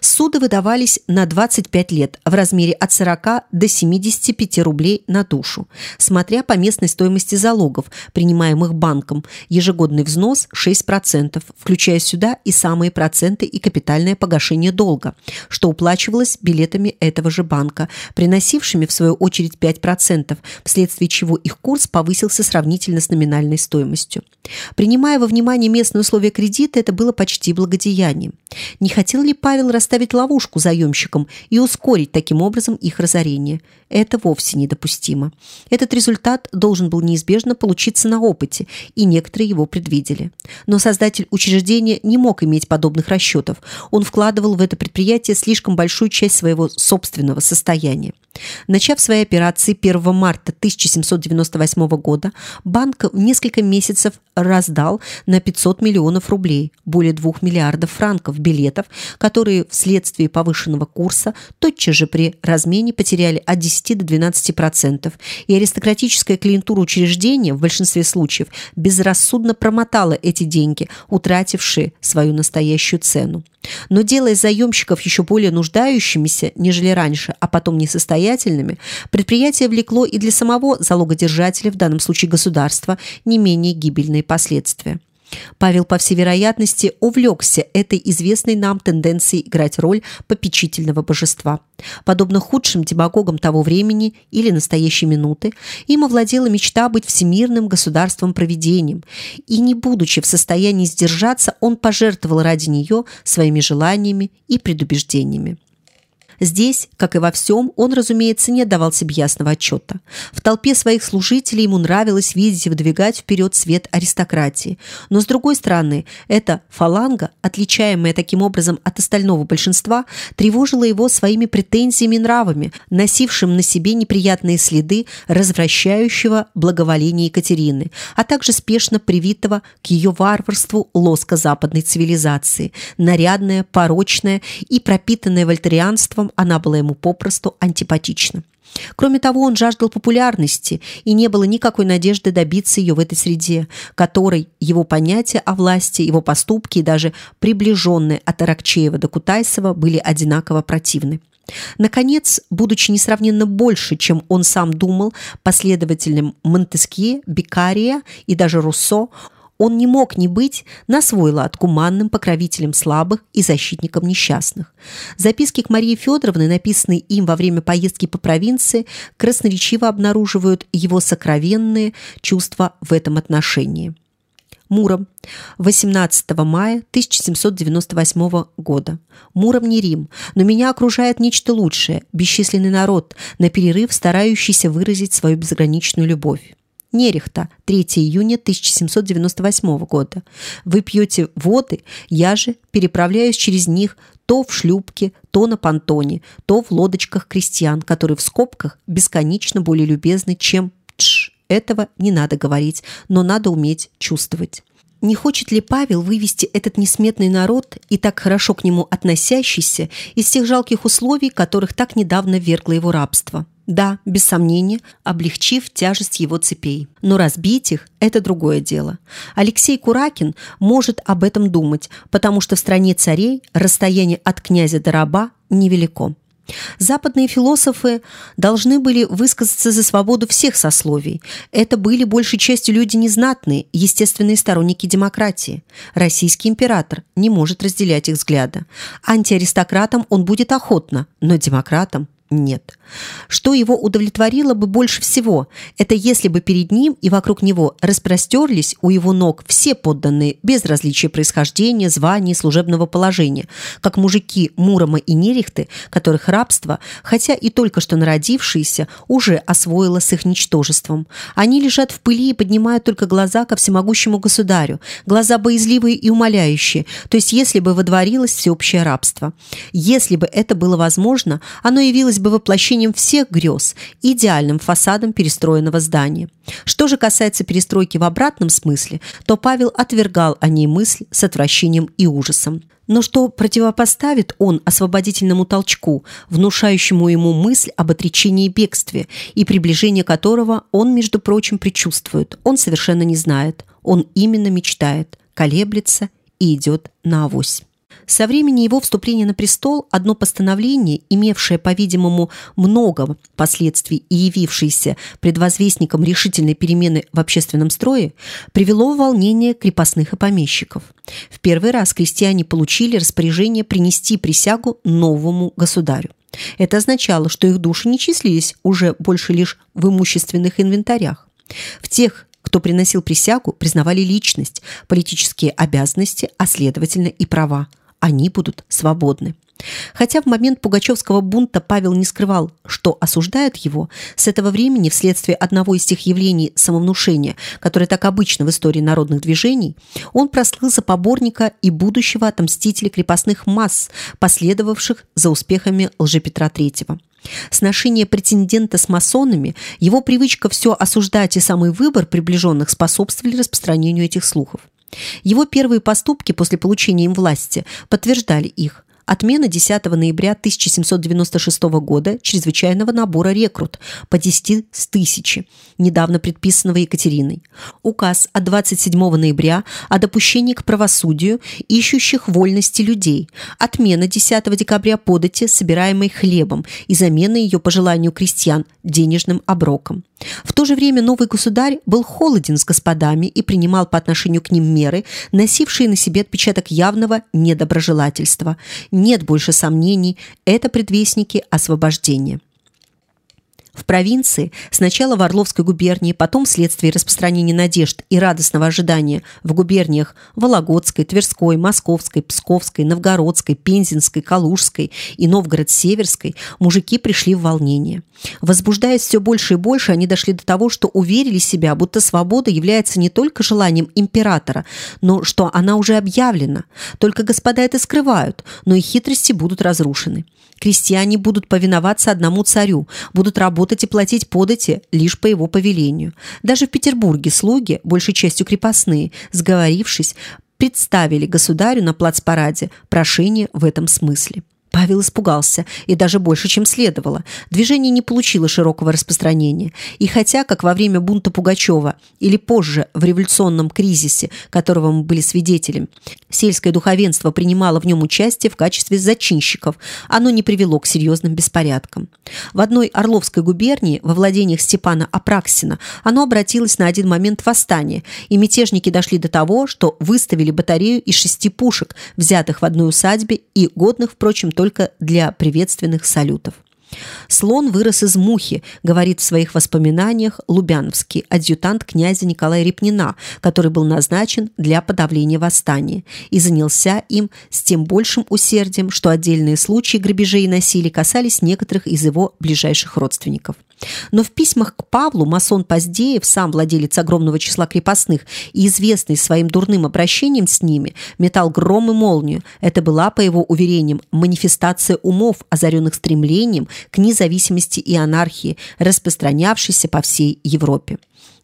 Суды выдавались на 25 лет в размере от 40 до 75 рублей на душу, смотря по местной стоимости залогов, принимаемых банком. Ежегодный взнос 6%, включая сюда и самые проценты и капитальное погашение долга, что уплачивалось билетами этого же банка, приносившими в свою очередь 5%, вследствие чего их курс повысился сравнительно с номинальной стоимостью. Принимая во внимание местные условия кредита, это было почти благодеянием. Не хотел ли Павел Павел расставить ловушку заемщикам и ускорить таким образом их разорение. Это вовсе недопустимо. Этот результат должен был неизбежно получиться на опыте, и некоторые его предвидели. Но создатель учреждения не мог иметь подобных расчетов. Он вкладывал в это предприятие слишком большую часть своего собственного состояния. Начав свои операции 1 марта 1798 года, банк в несколько месяцев раздал на 500 миллионов рублей, более 2 миллиардов франков билетов, которые вследствие повышенного курса тотчас же при размене потеряли от 10 до 12 процентов, и аристократическая клиентура учреждения в большинстве случаев безрассудно промотала эти деньги, утратившие свою настоящую цену. Но делая заемщиков еще более нуждающимися, нежели раньше, а потом несостоятельными, предприятие влекло и для самого залогодержателя, в данном случае государства, не менее гибельные последствия. Павел, по всей вероятности, увлекся этой известной нам тенденцией играть роль попечительного божества. Подобно худшим демагогам того времени или настоящей минуты, им овладела мечта быть всемирным государством-провидением, и, не будучи в состоянии сдержаться, он пожертвовал ради нее своими желаниями и предубеждениями. Здесь, как и во всем, он, разумеется, не отдавал себе ясного отчета. В толпе своих служителей ему нравилось видеть и выдвигать вперед свет аристократии. Но, с другой стороны, эта фаланга, отличаемая таким образом от остального большинства, тревожила его своими претензиями и нравами, носившим на себе неприятные следы развращающего благоволения Екатерины, а также спешно привитого к ее варварству лоска западной цивилизации, нарядная, порочная и пропитанная вольтерианством она была ему попросту антипатична. Кроме того, он жаждал популярности, и не было никакой надежды добиться ее в этой среде, которой его понятия о власти, его поступки и даже приближенные от Аракчеева до Кутайсова были одинаково противны. Наконец, будучи несравненно больше, чем он сам думал, последователем Монтескье, Беккария и даже Руссо, он не мог не быть на свой лад куманным покровителем слабых и защитником несчастных. Записки к Марии Федоровне, написанные им во время поездки по провинции, красноречиво обнаруживают его сокровенные чувства в этом отношении. Муром. 18 мая 1798 года. Муром не Рим, но меня окружает нечто лучшее, бесчисленный народ, на перерыв старающийся выразить свою безграничную любовь. Нерехта, 3 июня 1798 года. Вы пьете воды, я же переправляюсь через них то в шлюпке, то на понтоне, то в лодочках крестьян, которые в скобках бесконечно более любезны, чем тш. Этого не надо говорить, но надо уметь чувствовать. Не хочет ли Павел вывести этот несметный народ и так хорошо к нему относящийся из тех жалких условий, которых так недавно вергло его рабство? Да, без сомнения, облегчив тяжесть его цепей. Но разбить их – это другое дело. Алексей Куракин может об этом думать, потому что в стране царей расстояние от князя до раба невелико. Западные философы должны были высказаться за свободу всех сословий. Это были большей частью люди незнатные, естественные сторонники демократии. Российский император не может разделять их взгляда. Антиаристократам он будет охотно, но демократам нет. Что его удовлетворило бы больше всего, это если бы перед ним и вокруг него распростерлись у его ног все подданные, без различия происхождения, звания, служебного положения, как мужики Мурома и Нерехты, которых рабство, хотя и только что народившиеся, уже освоило с их ничтожеством. Они лежат в пыли и поднимают только глаза ко всемогущему государю, глаза боязливые и умоляющие, то есть если бы водворилось всеобщее рабство. Если бы это было возможно, оно явилось бы воплощением воплощением всех грез, идеальным фасадом перестроенного здания. Что же касается перестройки в обратном смысле, то Павел отвергал о ней мысль с отвращением и ужасом. Но что противопоставит он освободительному толчку, внушающему ему мысль об отречении и бегстве, и приближение которого он, между прочим, предчувствует, он совершенно не знает, он именно мечтает, колеблется и идет на авось. Со времени его вступления на престол одно постановление, имевшее, по-видимому, много последствий и явившееся предвозвестником решительной перемены в общественном строе, привело в волнение крепостных и помещиков. В первый раз крестьяне получили распоряжение принести присягу новому государю. Это означало, что их души не числились уже больше лишь в имущественных инвентарях. В тех кто приносил присягу, признавали личность, политические обязанности, а следовательно и права они будут свободны. Хотя в момент Пугачевского бунта Павел не скрывал, что осуждает его, с этого времени вследствие одного из тех явлений самовнушения, которое так обычно в истории народных движений, он прослыл за поборника и будущего отомстителя крепостных масс, последовавших за успехами лжепетра III. Сношение претендента с масонами, его привычка все осуждать и самый выбор приближенных способствовали распространению этих слухов. Его первые поступки после получения им власти подтверждали их. Отмена 10 ноября 1796 года чрезвычайного набора рекрут по 10 с тысячи, недавно предписанного Екатериной. Указ от 27 ноября о допущении к правосудию ищущих вольности людей. Отмена 10 декабря подати, собираемой хлебом, и замена ее по желанию крестьян денежным оброком. В то же время новый государь был холоден с господами и принимал по отношению к ним меры, носившие на себе отпечаток явного недоброжелательства. Нет больше сомнений, это предвестники освобождения. В провинции, сначала в Орловской губернии, потом вследствие распространения надежд и радостного ожидания в губерниях Вологодской, Тверской, Московской, Псковской, Новгородской, Пензенской, Калужской и Новгород-Северской, мужики пришли в волнение. Возбуждаясь все больше и больше, они дошли до того, что уверили себя, будто свобода является не только желанием императора, но что она уже объявлена. Только господа это скрывают, но и хитрости будут разрушены. Крестьяне будут повиноваться одному царю, будут работать и платить подати лишь по его повелению. Даже в Петербурге слуги, большей частью крепостные, сговорившись, представили государю на плацпараде прошение в этом смысле. Павел испугался, и даже больше, чем следовало. Движение не получило широкого распространения. И хотя, как во время бунта Пугачева или позже в революционном кризисе, которого мы были свидетелем, сельское духовенство принимало в нем участие в качестве зачинщиков, оно не привело к серьезным беспорядкам. В одной Орловской губернии, во владениях Степана Апраксина, оно обратилось на один момент в восстание, и мятежники дошли до того, что выставили батарею из шести пушек, взятых в одной усадьбе и годных, впрочем, только для приветственных салютов. Слон вырос из мухи, говорит в своих воспоминаниях Лубяновский адъютант князя Николая Репнина, который был назначен для подавления восстания и занялся им с тем большим усердием, что отдельные случаи грабежей и насилия касались некоторых из его ближайших родственников. Но в письмах к Павлу масон Поздеев, сам владелец огромного числа крепостных и известный своим дурным обращением с ними, метал гром и молнию. Это была, по его уверениям, манифестация умов, озаренных стремлением к независимости и анархии, распространявшейся по всей Европе.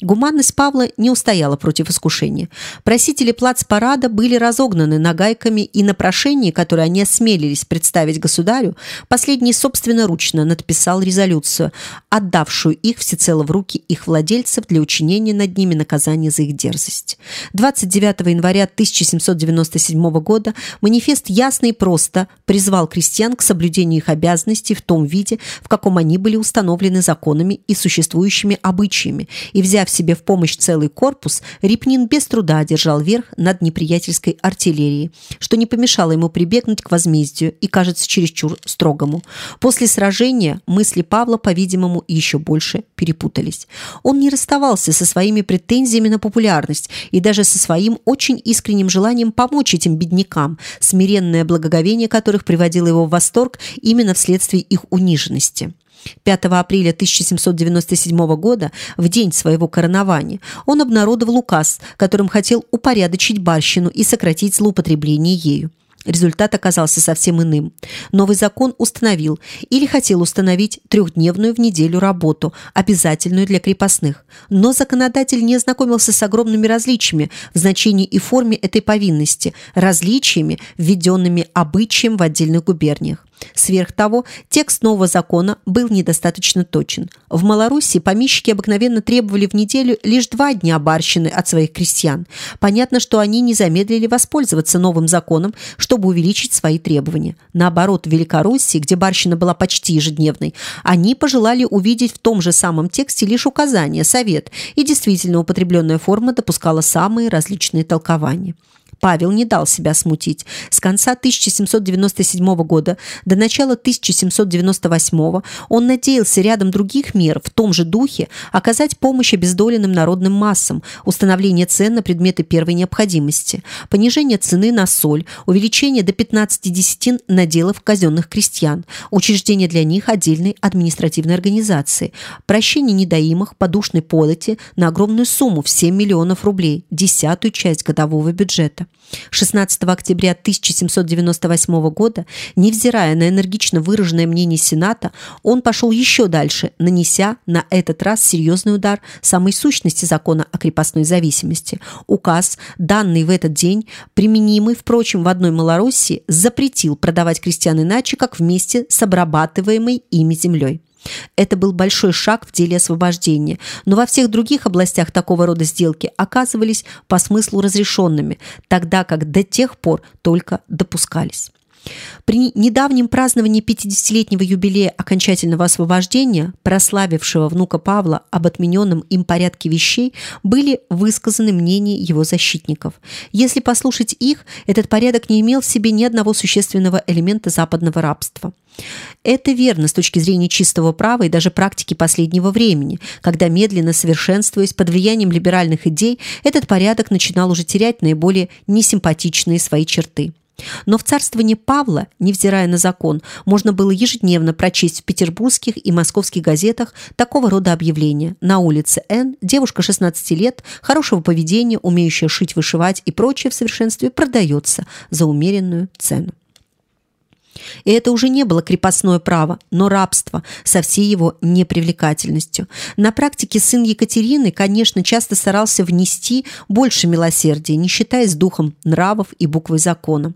Гуманность Павла не устояла против искушения. Просители плацпарада были разогнаны нагайками, и на прошение, которое они осмелились представить государю, последний собственноручно надписал резолюцию, отдавшую их всецело в руки их владельцев для учинения над ними наказания за их дерзость. 29 января 1797 года манифест ясно и просто призвал крестьян к соблюдению их обязанностей в том виде, в каком они были установлены законами и существующими обычаями, и взяв себе в помощь целый корпус, Репнин без труда держал верх над неприятельской артиллерией, что не помешало ему прибегнуть к возмездию и, кажется, чересчур строгому. После сражения мысли Павла, по-видимому, еще больше перепутались. Он не расставался со своими претензиями на популярность и даже со своим очень искренним желанием помочь этим беднякам, смиренное благоговение которых приводило его в восторг именно вследствие их униженности. 5 апреля 1797 года, в день своего коронования, он обнародовал указ, которым хотел упорядочить барщину и сократить злоупотребление ею. Результат оказался совсем иным. Новый закон установил или хотел установить трехдневную в неделю работу, обязательную для крепостных. Но законодатель не ознакомился с огромными различиями в значении и форме этой повинности, различиями, введенными обычаем в отдельных губерниях. Сверх того, текст нового закона был недостаточно точен. В Малоруссии помещики обыкновенно требовали в неделю лишь два дня барщины от своих крестьян. Понятно, что они не замедлили воспользоваться новым законом, чтобы увеличить свои требования. Наоборот, в Великороссии, где барщина была почти ежедневной, они пожелали увидеть в том же самом тексте лишь указание, совет, и действительно употребленная форма допускала самые различные толкования. Павел не дал себя смутить. С конца 1797 года до начала 1798 он надеялся рядом других мер в том же духе оказать помощь обездоленным народным массам, установление цен на предметы первой необходимости, понижение цены на соль, увеличение до 15 десятин наделов казенных крестьян, учреждение для них отдельной административной организации, прощение недоимых подушной подати на огромную сумму в 7 миллионов рублей, десятую часть годового бюджета. 16 октября 1798 года, невзирая на энергично выраженное мнение Сената, он пошел еще дальше, нанеся на этот раз серьезный удар самой сущности закона о крепостной зависимости. Указ, данный в этот день, применимый, впрочем, в одной Малороссии, запретил продавать крестьян иначе, как вместе с обрабатываемой ими землей. Это был большой шаг в деле освобождения, но во всех других областях такого рода сделки оказывались по смыслу разрешенными, тогда как до тех пор только допускались. При недавнем праздновании 50-летнего юбилея окончательного освобождения, прославившего внука Павла об отмененном им порядке вещей, были высказаны мнения его защитников. Если послушать их, этот порядок не имел в себе ни одного существенного элемента западного рабства. Это верно с точки зрения чистого права и даже практики последнего времени, когда медленно совершенствуясь под влиянием либеральных идей, этот порядок начинал уже терять наиболее несимпатичные свои черты. Но в царствовании Павла, невзирая на закон, можно было ежедневно прочесть в петербургских и московских газетах такого рода объявления. На улице Н девушка 16 лет, хорошего поведения, умеющая шить, вышивать и прочее в совершенстве продается за умеренную цену. И это уже не было крепостное право, но рабство со всей его непривлекательностью. На практике сын Екатерины, конечно, часто старался внести больше милосердия, не считаясь духом нравов и буквой закона.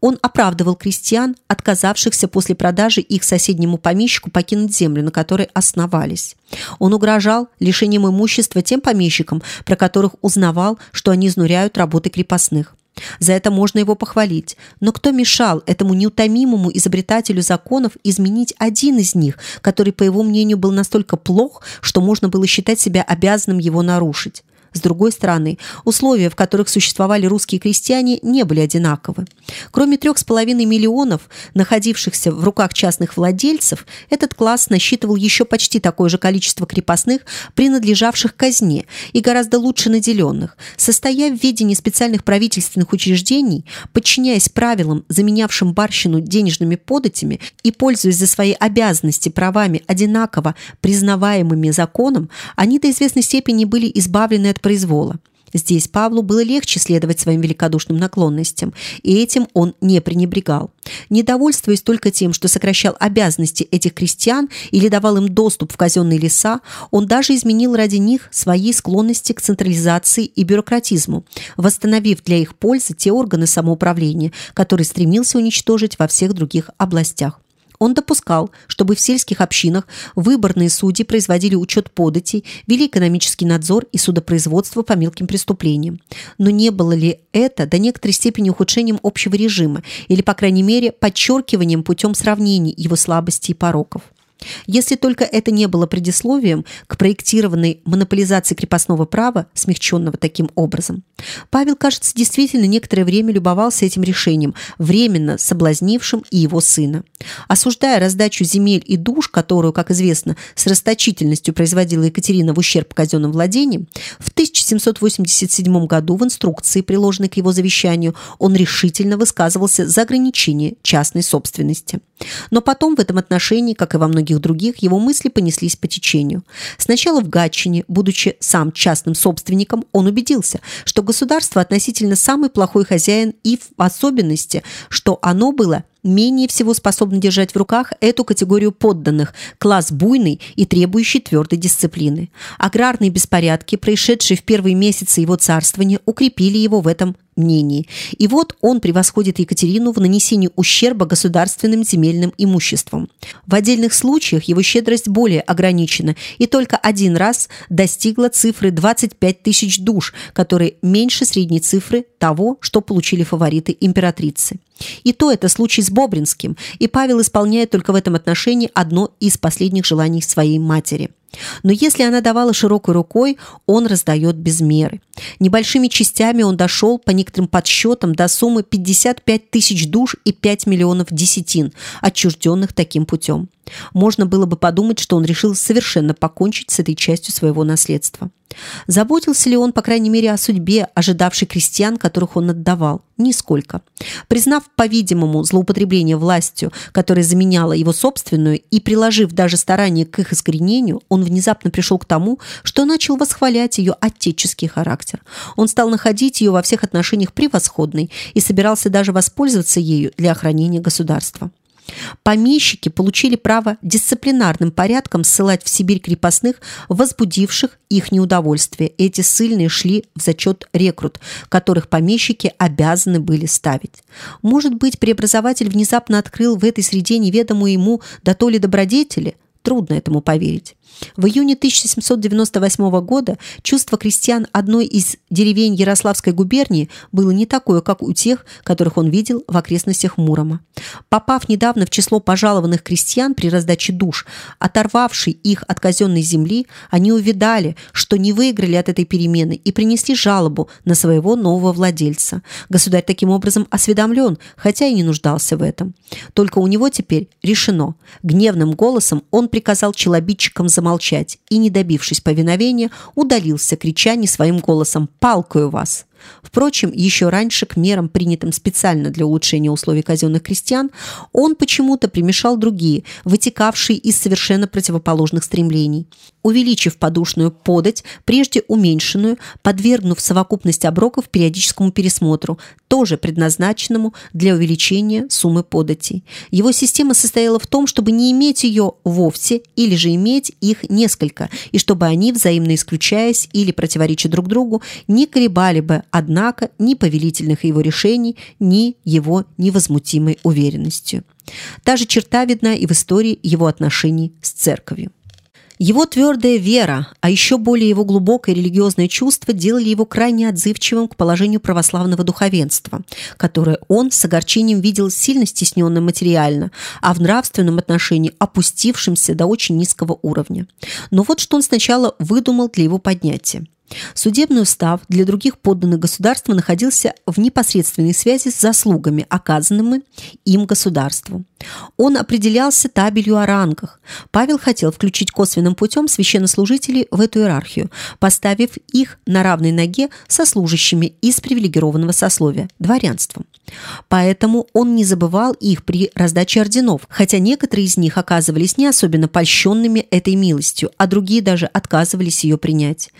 Он оправдывал крестьян, отказавшихся после продажи их соседнему помещику покинуть землю, на которой основались. Он угрожал лишением имущества тем помещикам, про которых узнавал, что они изнуряют работы крепостных. За это можно его похвалить. Но кто мешал этому неутомимому изобретателю законов изменить один из них, который, по его мнению, был настолько плох, что можно было считать себя обязанным его нарушить? С другой стороны, условия, в которых существовали русские крестьяне, не были одинаковы. Кроме трех с половиной миллионов, находившихся в руках частных владельцев, этот класс насчитывал еще почти такое же количество крепостных, принадлежавших казне и гораздо лучше наделенных. Состоя в ведении специальных правительственных учреждений, подчиняясь правилам, заменявшим барщину денежными податями и пользуясь за свои обязанности правами одинаково признаваемыми законом, они до известной степени были избавлены от произвола. Здесь Павлу было легче следовать своим великодушным наклонностям, и этим он не пренебрегал. Недовольствуясь только тем, что сокращал обязанности этих крестьян или давал им доступ в казенные леса, он даже изменил ради них свои склонности к централизации и бюрократизму, восстановив для их пользы те органы самоуправления, которые стремился уничтожить во всех других областях. Он допускал, чтобы в сельских общинах выборные судьи производили учет податей, вели экономический надзор и судопроизводство по мелким преступлениям. Но не было ли это до некоторой степени ухудшением общего режима или, по крайней мере, подчеркиванием путем сравнений его слабостей и пороков? Если только это не было предисловием к проектированной монополизации крепостного права, смягченного таким образом. Павел, кажется, действительно некоторое время любовался этим решением, временно соблазнившим и его сына. Осуждая раздачу земель и душ, которую, как известно, с расточительностью производила Екатерина в ущерб казенным владениям, в 1787 году в инструкции, приложенной к его завещанию, он решительно высказывался за ограничение частной собственности. Но потом в этом отношении, как и во многих других, его мысли понеслись по течению. Сначала в Гатчине, будучи сам частным собственником, он убедился, что государство относительно самый плохой хозяин и в особенности, что оно было менее всего способно держать в руках эту категорию подданных, класс буйный и требующий твердой дисциплины. Аграрные беспорядки, происшедшие в первые месяцы его царствования, укрепили его в этом мнении. И вот он превосходит Екатерину в нанесении ущерба государственным земельным имуществом. В отдельных случаях его щедрость более ограничена и только один раз достигла цифры 25 тысяч душ, которые меньше средней цифры того, что получили фавориты императрицы. И то это случай с Бобринским, и Павел исполняет только в этом отношении одно из последних желаний своей матери – Но если она давала широкой рукой, он раздает без меры. Небольшими частями он дошел, по некоторым подсчетам, до суммы 55 тысяч душ и 5 миллионов десятин, отчужденных таким путем. Можно было бы подумать, что он решил совершенно покончить с этой частью своего наследства. Заботился ли он, по крайней мере, о судьбе, ожидавшей крестьян, которых он отдавал? Нисколько. Признав, по-видимому, злоупотребление властью, которая заменяла его собственную, и приложив даже старание к их искоренению, он внезапно пришел к тому, что начал восхвалять ее отеческий характер. Он стал находить ее во всех отношениях превосходной и собирался даже воспользоваться ею для охранения государства. Помещики получили право дисциплинарным порядком ссылать в Сибирь крепостных, возбудивших их неудовольствие. Эти ссыльные шли в зачет рекрут, которых помещики обязаны были ставить. Может быть, преобразователь внезапно открыл в этой среде неведомую ему да то ли добродетели? Трудно этому поверить. В июне 1798 года чувство крестьян одной из деревень Ярославской губернии было не такое, как у тех, которых он видел в окрестностях Мурома. Попав недавно в число пожалованных крестьян при раздаче душ, оторвавший их от казенной земли, они увидали, что не выиграли от этой перемены и принесли жалобу на своего нового владельца. Государь таким образом осведомлен, хотя и не нуждался в этом. Только у него теперь решено. Гневным голосом он приказал челобитчикам замолчать молчать и, не добившись повиновения, удалился, крича не своим голосом «Палкаю вас!». Впрочем, еще раньше к мерам, принятым специально для улучшения условий казенных крестьян, он почему-то примешал другие, вытекавшие из совершенно противоположных стремлений. Увеличив подушную подать, прежде уменьшенную, подвергнув совокупность оброков периодическому пересмотру, тоже предназначенному для увеличения суммы податей. Его система состояла в том, чтобы не иметь ее вовсе или же иметь их несколько, и чтобы они, взаимно исключаясь или противоречия друг другу, не колебали бы однако, ни повелительных его решений, ни его невозмутимой уверенностью. Та же черта видна и в истории его отношений с церковью. Его твердая вера, а еще более его глубокое религиозное чувство делали его крайне отзывчивым к положению православного духовенства, которое он с огорчением видел сильно стесненным материально, а в нравственном отношении опустившимся до очень низкого уровня. Но вот что он сначала выдумал для его поднятия. Судебный устав для других подданных государства находился в непосредственной связи с заслугами, оказанными им государству. Он определялся табелью о рангах. Павел хотел включить косвенным путем священнослужителей в эту иерархию, поставив их на равной ноге со служащими из привилегированного сословия – дворянством. Поэтому он не забывал их при раздаче орденов, хотя некоторые из них оказывались не особенно польщенными этой милостью, а другие даже отказывались ее принять.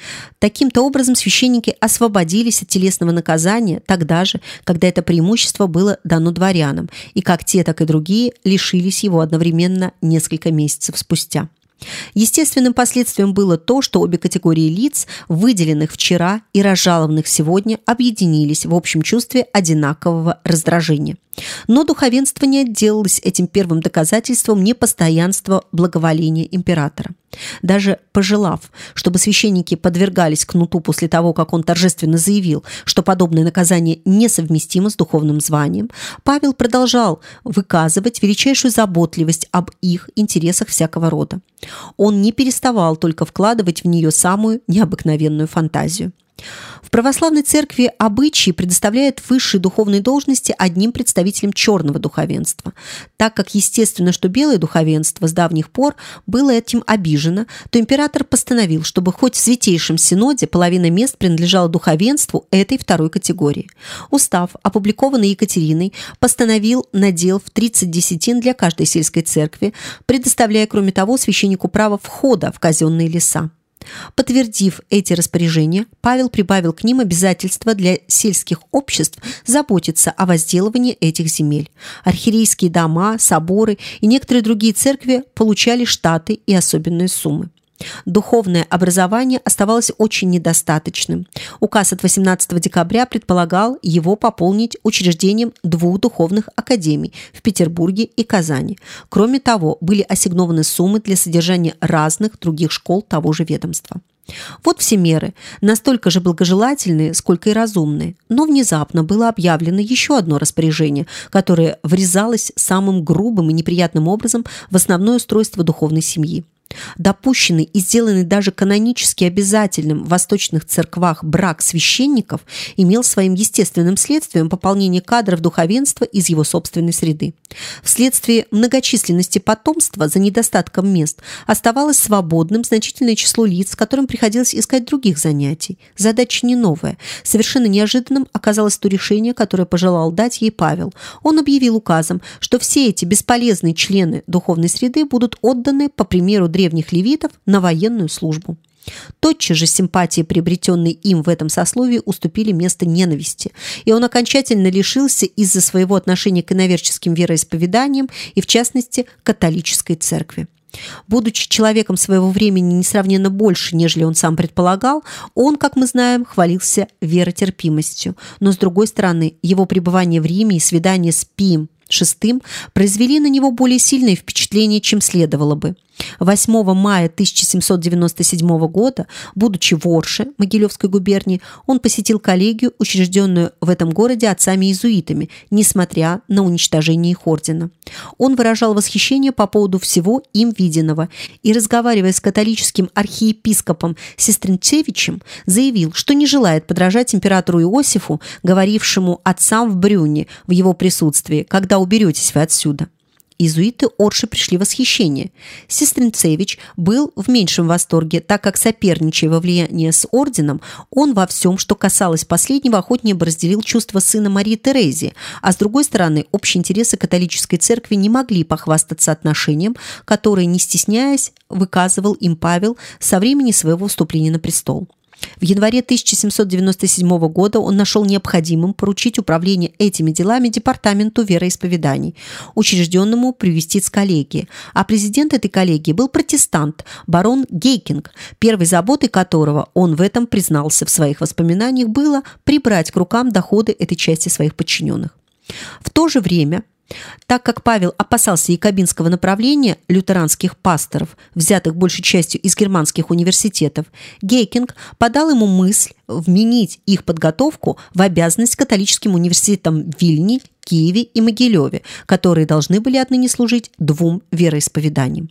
Таким-то образом священники освободились от телесного наказания тогда же, когда это преимущество было дано дворянам, и как те, так и другие лишились его одновременно несколько месяцев спустя. Естественным последствием было то, что обе категории лиц, выделенных вчера и разжалованных сегодня, объединились в общем чувстве одинакового раздражения. Но духовенство не отделалось этим первым доказательством непостоянства благоволения императора. Даже пожелав, чтобы священники подвергались кнуту после того, как он торжественно заявил, что подобное наказание несовместимо с духовным званием, Павел продолжал выказывать величайшую заботливость об их интересах всякого рода. Он не переставал только вкладывать в нее самую необыкновенную фантазию. В православной церкви обычаи предоставляют высшие духовные должности одним представителям черного духовенства. Так как естественно, что белое духовенство с давних пор было этим обижено, то император постановил, чтобы хоть в Святейшем Синоде половина мест принадлежала духовенству этой второй категории. Устав, опубликованный Екатериной, постановил надел в 30 десятин для каждой сельской церкви, предоставляя, кроме того, священнику право входа в казенные леса. Подтвердив эти распоряжения, Павел прибавил к ним обязательства для сельских обществ заботиться о возделывании этих земель. Архиерейские дома, соборы и некоторые другие церкви получали штаты и особенные суммы. Духовное образование оставалось очень недостаточным. Указ от 18 декабря предполагал его пополнить учреждением двух духовных академий в Петербурге и Казани. Кроме того, были ассигнованы суммы для содержания разных других школ того же ведомства. Вот все меры, настолько же благожелательные, сколько и разумные. Но внезапно было объявлено еще одно распоряжение, которое врезалось самым грубым и неприятным образом в основное устройство духовной семьи. Допущенный и сделанный даже канонически обязательным в восточных церквах брак священников имел своим естественным следствием пополнение кадров духовенства из его собственной среды. Вследствие многочисленности потомства за недостатком мест оставалось свободным значительное число лиц, которым приходилось искать других занятий. Задача не новая. Совершенно неожиданным оказалось то решение, которое пожелал дать ей Павел. Он объявил указом, что все эти бесполезные члены духовной среды будут отданы, по примеру древних левитов на военную службу. Тотчас же симпатии, приобретенные им в этом сословии, уступили место ненависти, и он окончательно лишился из-за своего отношения к иноверческим вероисповеданиям и, в частности, католической церкви. Будучи человеком своего времени несравненно больше, нежели он сам предполагал, он, как мы знаем, хвалился веротерпимостью. Но, с другой стороны, его пребывание в Риме и свидание с Пием VI произвели на него более сильное впечатление, чем следовало бы. 8 мая 1797 года, будучи в Орше, Могилевской губернии, он посетил коллегию, учрежденную в этом городе отцами-иезуитами, несмотря на уничтожение их ордена. Он выражал восхищение по поводу всего им виденного и, разговаривая с католическим архиепископом Сестринцевичем, заявил, что не желает подражать императору Иосифу, говорившему отцам в Брюне в его присутствии, когда уберетесь вы отсюда. Иезуиты Орши пришли в восхищение. Сестринцевич был в меньшем восторге, так как, соперничая во влиянии с орденом, он во всем, что касалось последнего, охотнее бы разделил чувства сына Марии Терезии, а с другой стороны, общие интересы католической церкви не могли похвастаться отношением, которое, не стесняясь, выказывал им Павел со времени своего вступления на престол. В январе 1797 года он нашел необходимым поручить управление этими делами департаменту вероисповеданий, учрежденному при юстиц-коллегии, а президент этой коллегии был протестант, барон Гейкинг, первой заботой которого он в этом признался в своих воспоминаниях было прибрать к рукам доходы этой части своих подчиненных. В то же время так как Павел опасался якобинского направления лютеранских пасторов, взятых большей частью из германских университетов, Гейкинг подал ему мысль вменить их подготовку в обязанность католическим университетам в Вильне, Киеве и Могилеве, которые должны были отныне служить двум вероисповеданиям.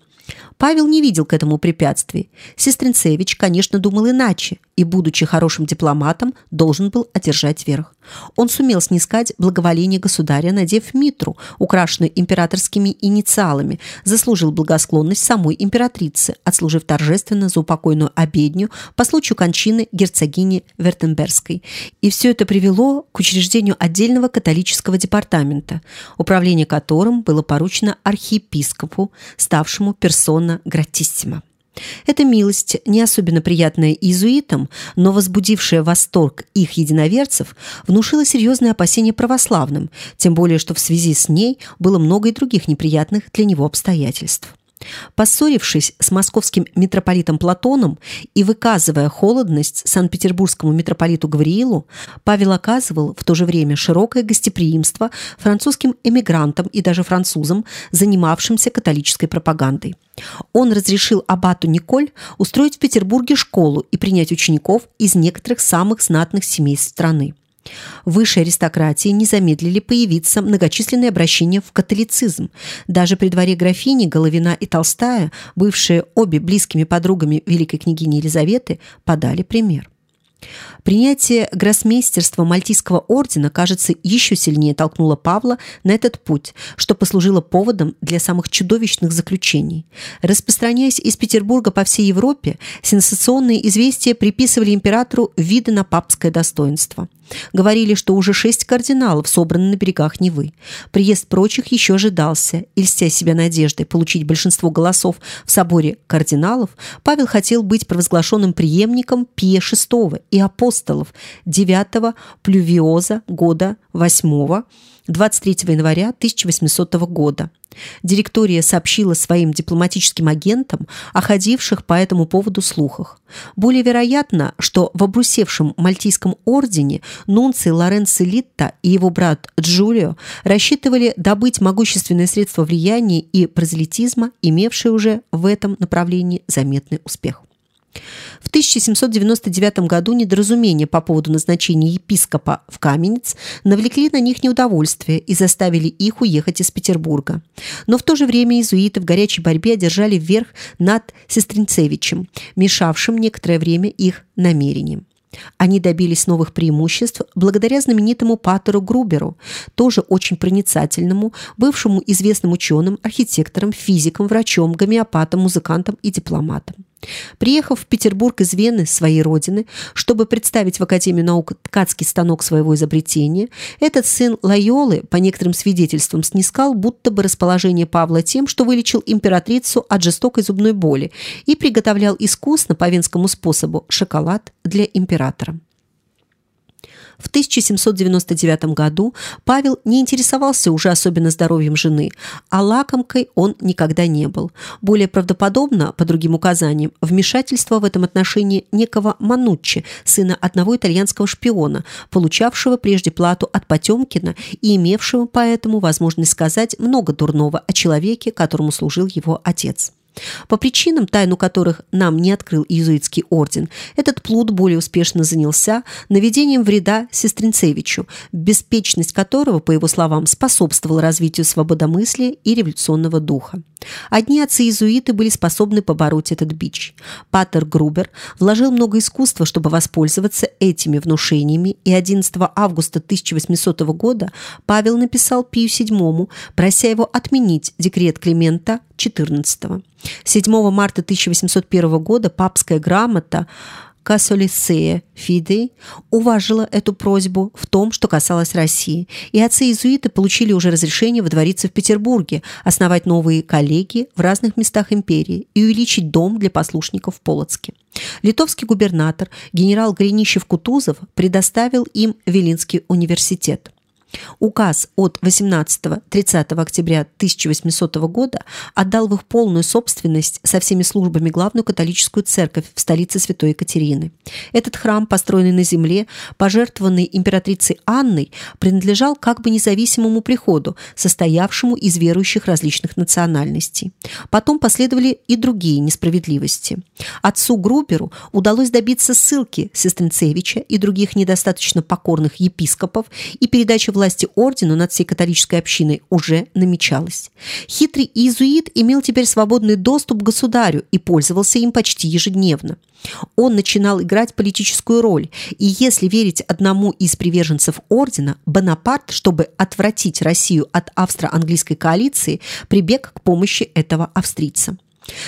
Павел не видел к этому препятствий. Сестринцевич, конечно, думал иначе и, будучи хорошим дипломатом, должен был одержать верх. Он сумел снискать благоволение государя, надев митру, украшенную императорскими инициалами, заслужил благосклонность самой императрицы, отслужив торжественно за упокойную обедню по случаю кончины герцогини Вертемберской. И все это привело к учреждению отдельного католического департамента, управление которым было поручено архиепископу, ставшему персона гратиссима. Эта милость, не особенно приятная иезуитам, но возбудившая восторг их единоверцев, внушила серьезные опасения православным, тем более что в связи с ней было много и других неприятных для него обстоятельств. Поссорившись с московским митрополитом Платоном и выказывая холодность санкт-петербургскому митрополиту Гавриилу, Павел оказывал в то же время широкое гостеприимство французским эмигрантам и даже французам, занимавшимся католической пропагандой. Он разрешил аббату Николь устроить в Петербурге школу и принять учеников из некоторых самых знатных семейств страны. Высшей аристократии не замедлили появиться многочисленные обращения в католицизм. Даже при дворе графини Головина и Толстая, бывшие обе близкими подругами великой княгини Елизаветы, подали пример. Принятие гроссмейстерства Мальтийского ордена, кажется, еще сильнее толкнуло Павла на этот путь, что послужило поводом для самых чудовищных заключений. Распространяясь из Петербурга по всей Европе, сенсационные известия приписывали императору виды на папское достоинство – Говорили, что уже шесть кардиналов собраны на берегах Невы. Приезд прочих еще ожидался, и, льстя себя надеждой получить большинство голосов в соборе кардиналов, Павел хотел быть провозглашенным преемником Пия VI и апостолов 9 плювиоза года 8 23 января 1800 года. Директория сообщила своим дипломатическим агентам о ходивших по этому поводу слухах. Более вероятно, что в обрусевшем Мальтийском ордене нунций Лоренцо Литта и его брат Джулио рассчитывали добыть могущественные средства влияния и прозелитизма, имевшие уже в этом направлении заметный успех. В 1799 году недоразумения по поводу назначения епископа в Каменец навлекли на них неудовольствие и заставили их уехать из Петербурга. Но в то же время иезуиты в горячей борьбе одержали верх над Сестринцевичем, мешавшим некоторое время их намерениям. Они добились новых преимуществ благодаря знаменитому Паттеру Груберу, тоже очень проницательному, бывшему известным ученым, архитектором, физиком, врачом, гомеопатом, музыкантом и дипломатом. Приехав в Петербург из Вены, своей родины, чтобы представить в Академию наук ткацкий станок своего изобретения, этот сын Лайолы, по некоторым свидетельствам, снискал будто бы расположение Павла тем, что вылечил императрицу от жестокой зубной боли и приготовлял искусно по венскому способу шоколад для императора. В 1799 году Павел не интересовался уже особенно здоровьем жены, а лакомкой он никогда не был. Более правдоподобно, по другим указаниям, вмешательство в этом отношении некого Мануччи, сына одного итальянского шпиона, получавшего прежде плату от Потемкина и имевшего поэтому возможность сказать много дурного о человеке, которому служил его отец. По причинам, тайну которых нам не открыл иезуитский орден, этот плут более успешно занялся наведением вреда Сестринцевичу, беспечность которого, по его словам, способствовала развитию свободомыслия и революционного духа. Одни отцы-иезуиты были способны побороть этот бич. Патер Грубер вложил много искусства, чтобы воспользоваться этими внушениями, и 11 августа 1800 года Павел написал Пию VII, прося его отменить декрет Климента XIV. 7 марта 1801 года папская грамота Касолисея Фидей уважила эту просьбу в том, что касалось России, и отцы-иезуиты получили уже разрешение водвориться в Петербурге, основать новые коллегии в разных местах империи и увеличить дом для послушников в Полоцке. Литовский губернатор генерал Гринищев-Кутузов предоставил им Вилинский университет. Указ от 18-30 октября 1800 года отдал в их полную собственность со всеми службами главную католическую церковь в столице Святой Екатерины. Этот храм, построенный на земле, пожертвованный императрицей Анной, принадлежал как бы независимому приходу, состоявшему из верующих различных национальностей. Потом последовали и другие несправедливости. Отцу Груберу удалось добиться ссылки Сестринцевича и других недостаточно покорных епископов и передачи власти власти ордену над всей католической общиной уже намечалось. Хитрый иезуит имел теперь свободный доступ к государю и пользовался им почти ежедневно. Он начинал играть политическую роль, и если верить одному из приверженцев ордена, Бонапарт, чтобы отвратить Россию от австро-английской коалиции, прибег к помощи этого австрийца.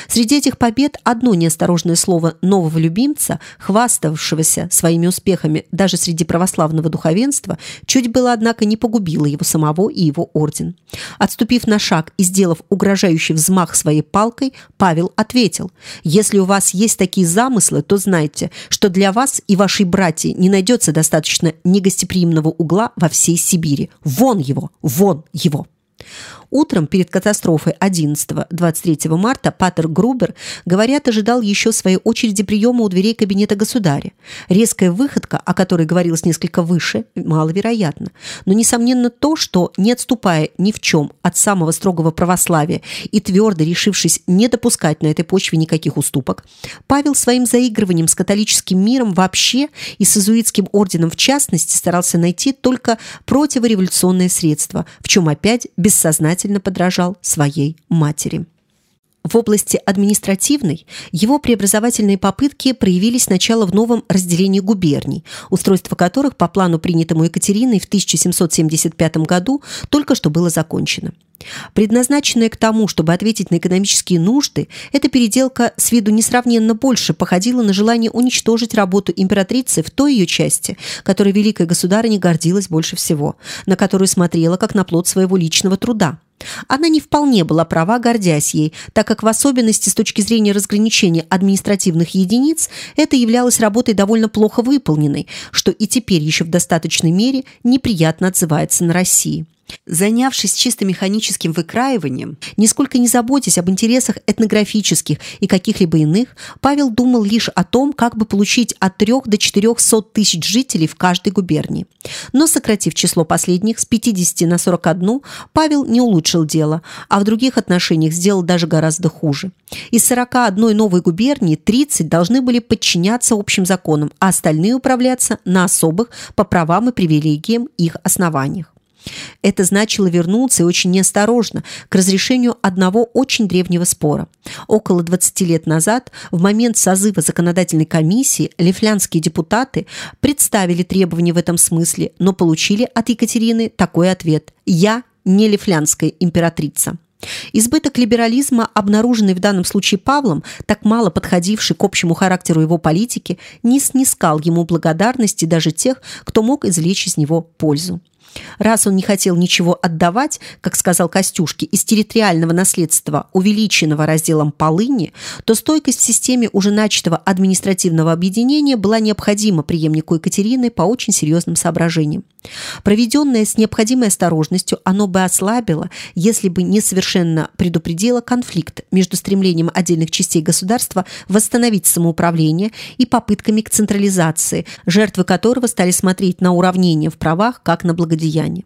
Среди этих побед одно неосторожное слово нового любимца, хваставшегося своими успехами даже среди православного духовенства, чуть было, однако, не погубило его самого и его орден. Отступив на шаг и сделав угрожающий взмах своей палкой, Павел ответил, «Если у вас есть такие замыслы, то знайте, что для вас и вашей братьи не найдется достаточно негостеприимного угла во всей Сибири. Вон его! Вон его!» Утром перед катастрофой 11-23 марта Патер Грубер, говорят, ожидал еще своей очереди приема у дверей кабинета государя. Резкая выходка, о которой говорилось несколько выше, маловероятна. Но, несомненно, то, что, не отступая ни в чем от самого строгого православия и твердо решившись не допускать на этой почве никаких уступок, Павел своим заигрыванием с католическим миром вообще и с иезуитским орденом в частности старался найти только противореволюционное средство, в чем опять бессознательно старательно подражал своей матери. В области административной его преобразовательные попытки проявились сначала в новом разделении губерний, устройство которых по плану, принятому Екатериной в 1775 году, только что было закончено. Предназначенная к тому, чтобы ответить на экономические нужды, эта переделка с виду несравненно больше походила на желание уничтожить работу императрицы в той ее части, которой великая государыня гордилась больше всего, на которую смотрела как на плод своего личного труда. Она не вполне была права, гордясь ей, так как в особенности с точки зрения разграничения административных единиц это являлось работой довольно плохо выполненной, что и теперь еще в достаточной мере неприятно отзывается на России. Занявшись чисто механическим выкраиванием, нисколько не заботясь об интересах этнографических и каких-либо иных, Павел думал лишь о том, как бы получить от 3 до 400 тысяч жителей в каждой губернии. Но, сократив число последних с 50 на 41, Павел не улучшил дело, а в других отношениях сделал даже гораздо хуже. Из 41 новой губернии 30 должны были подчиняться общим законам, а остальные управляться на особых по правам и привилегиям их основаниях. Это значило вернуться и очень неосторожно к разрешению одного очень древнего спора. Около 20 лет назад, в момент созыва законодательной комиссии, лифлянские депутаты представили требования в этом смысле, но получили от Екатерины такой ответ «Я не лифлянская императрица». Избыток либерализма, обнаруженный в данном случае Павлом, так мало подходивший к общему характеру его политики, не снискал ему благодарности даже тех, кто мог извлечь из него пользу. Раз он не хотел ничего отдавать, как сказал Костюшки, из территориального наследства, увеличенного разделом полыни, то стойкость в системе уже начатого административного объединения была необходима преемнику Екатерины по очень серьезным соображениям. Проведенное с необходимой осторожностью, оно бы ослабило, если бы не совершенно предупредило конфликт между стремлением отдельных частей государства восстановить самоуправление и попытками к централизации, жертвы которого стали смотреть на уравнение в правах как на благодеяние.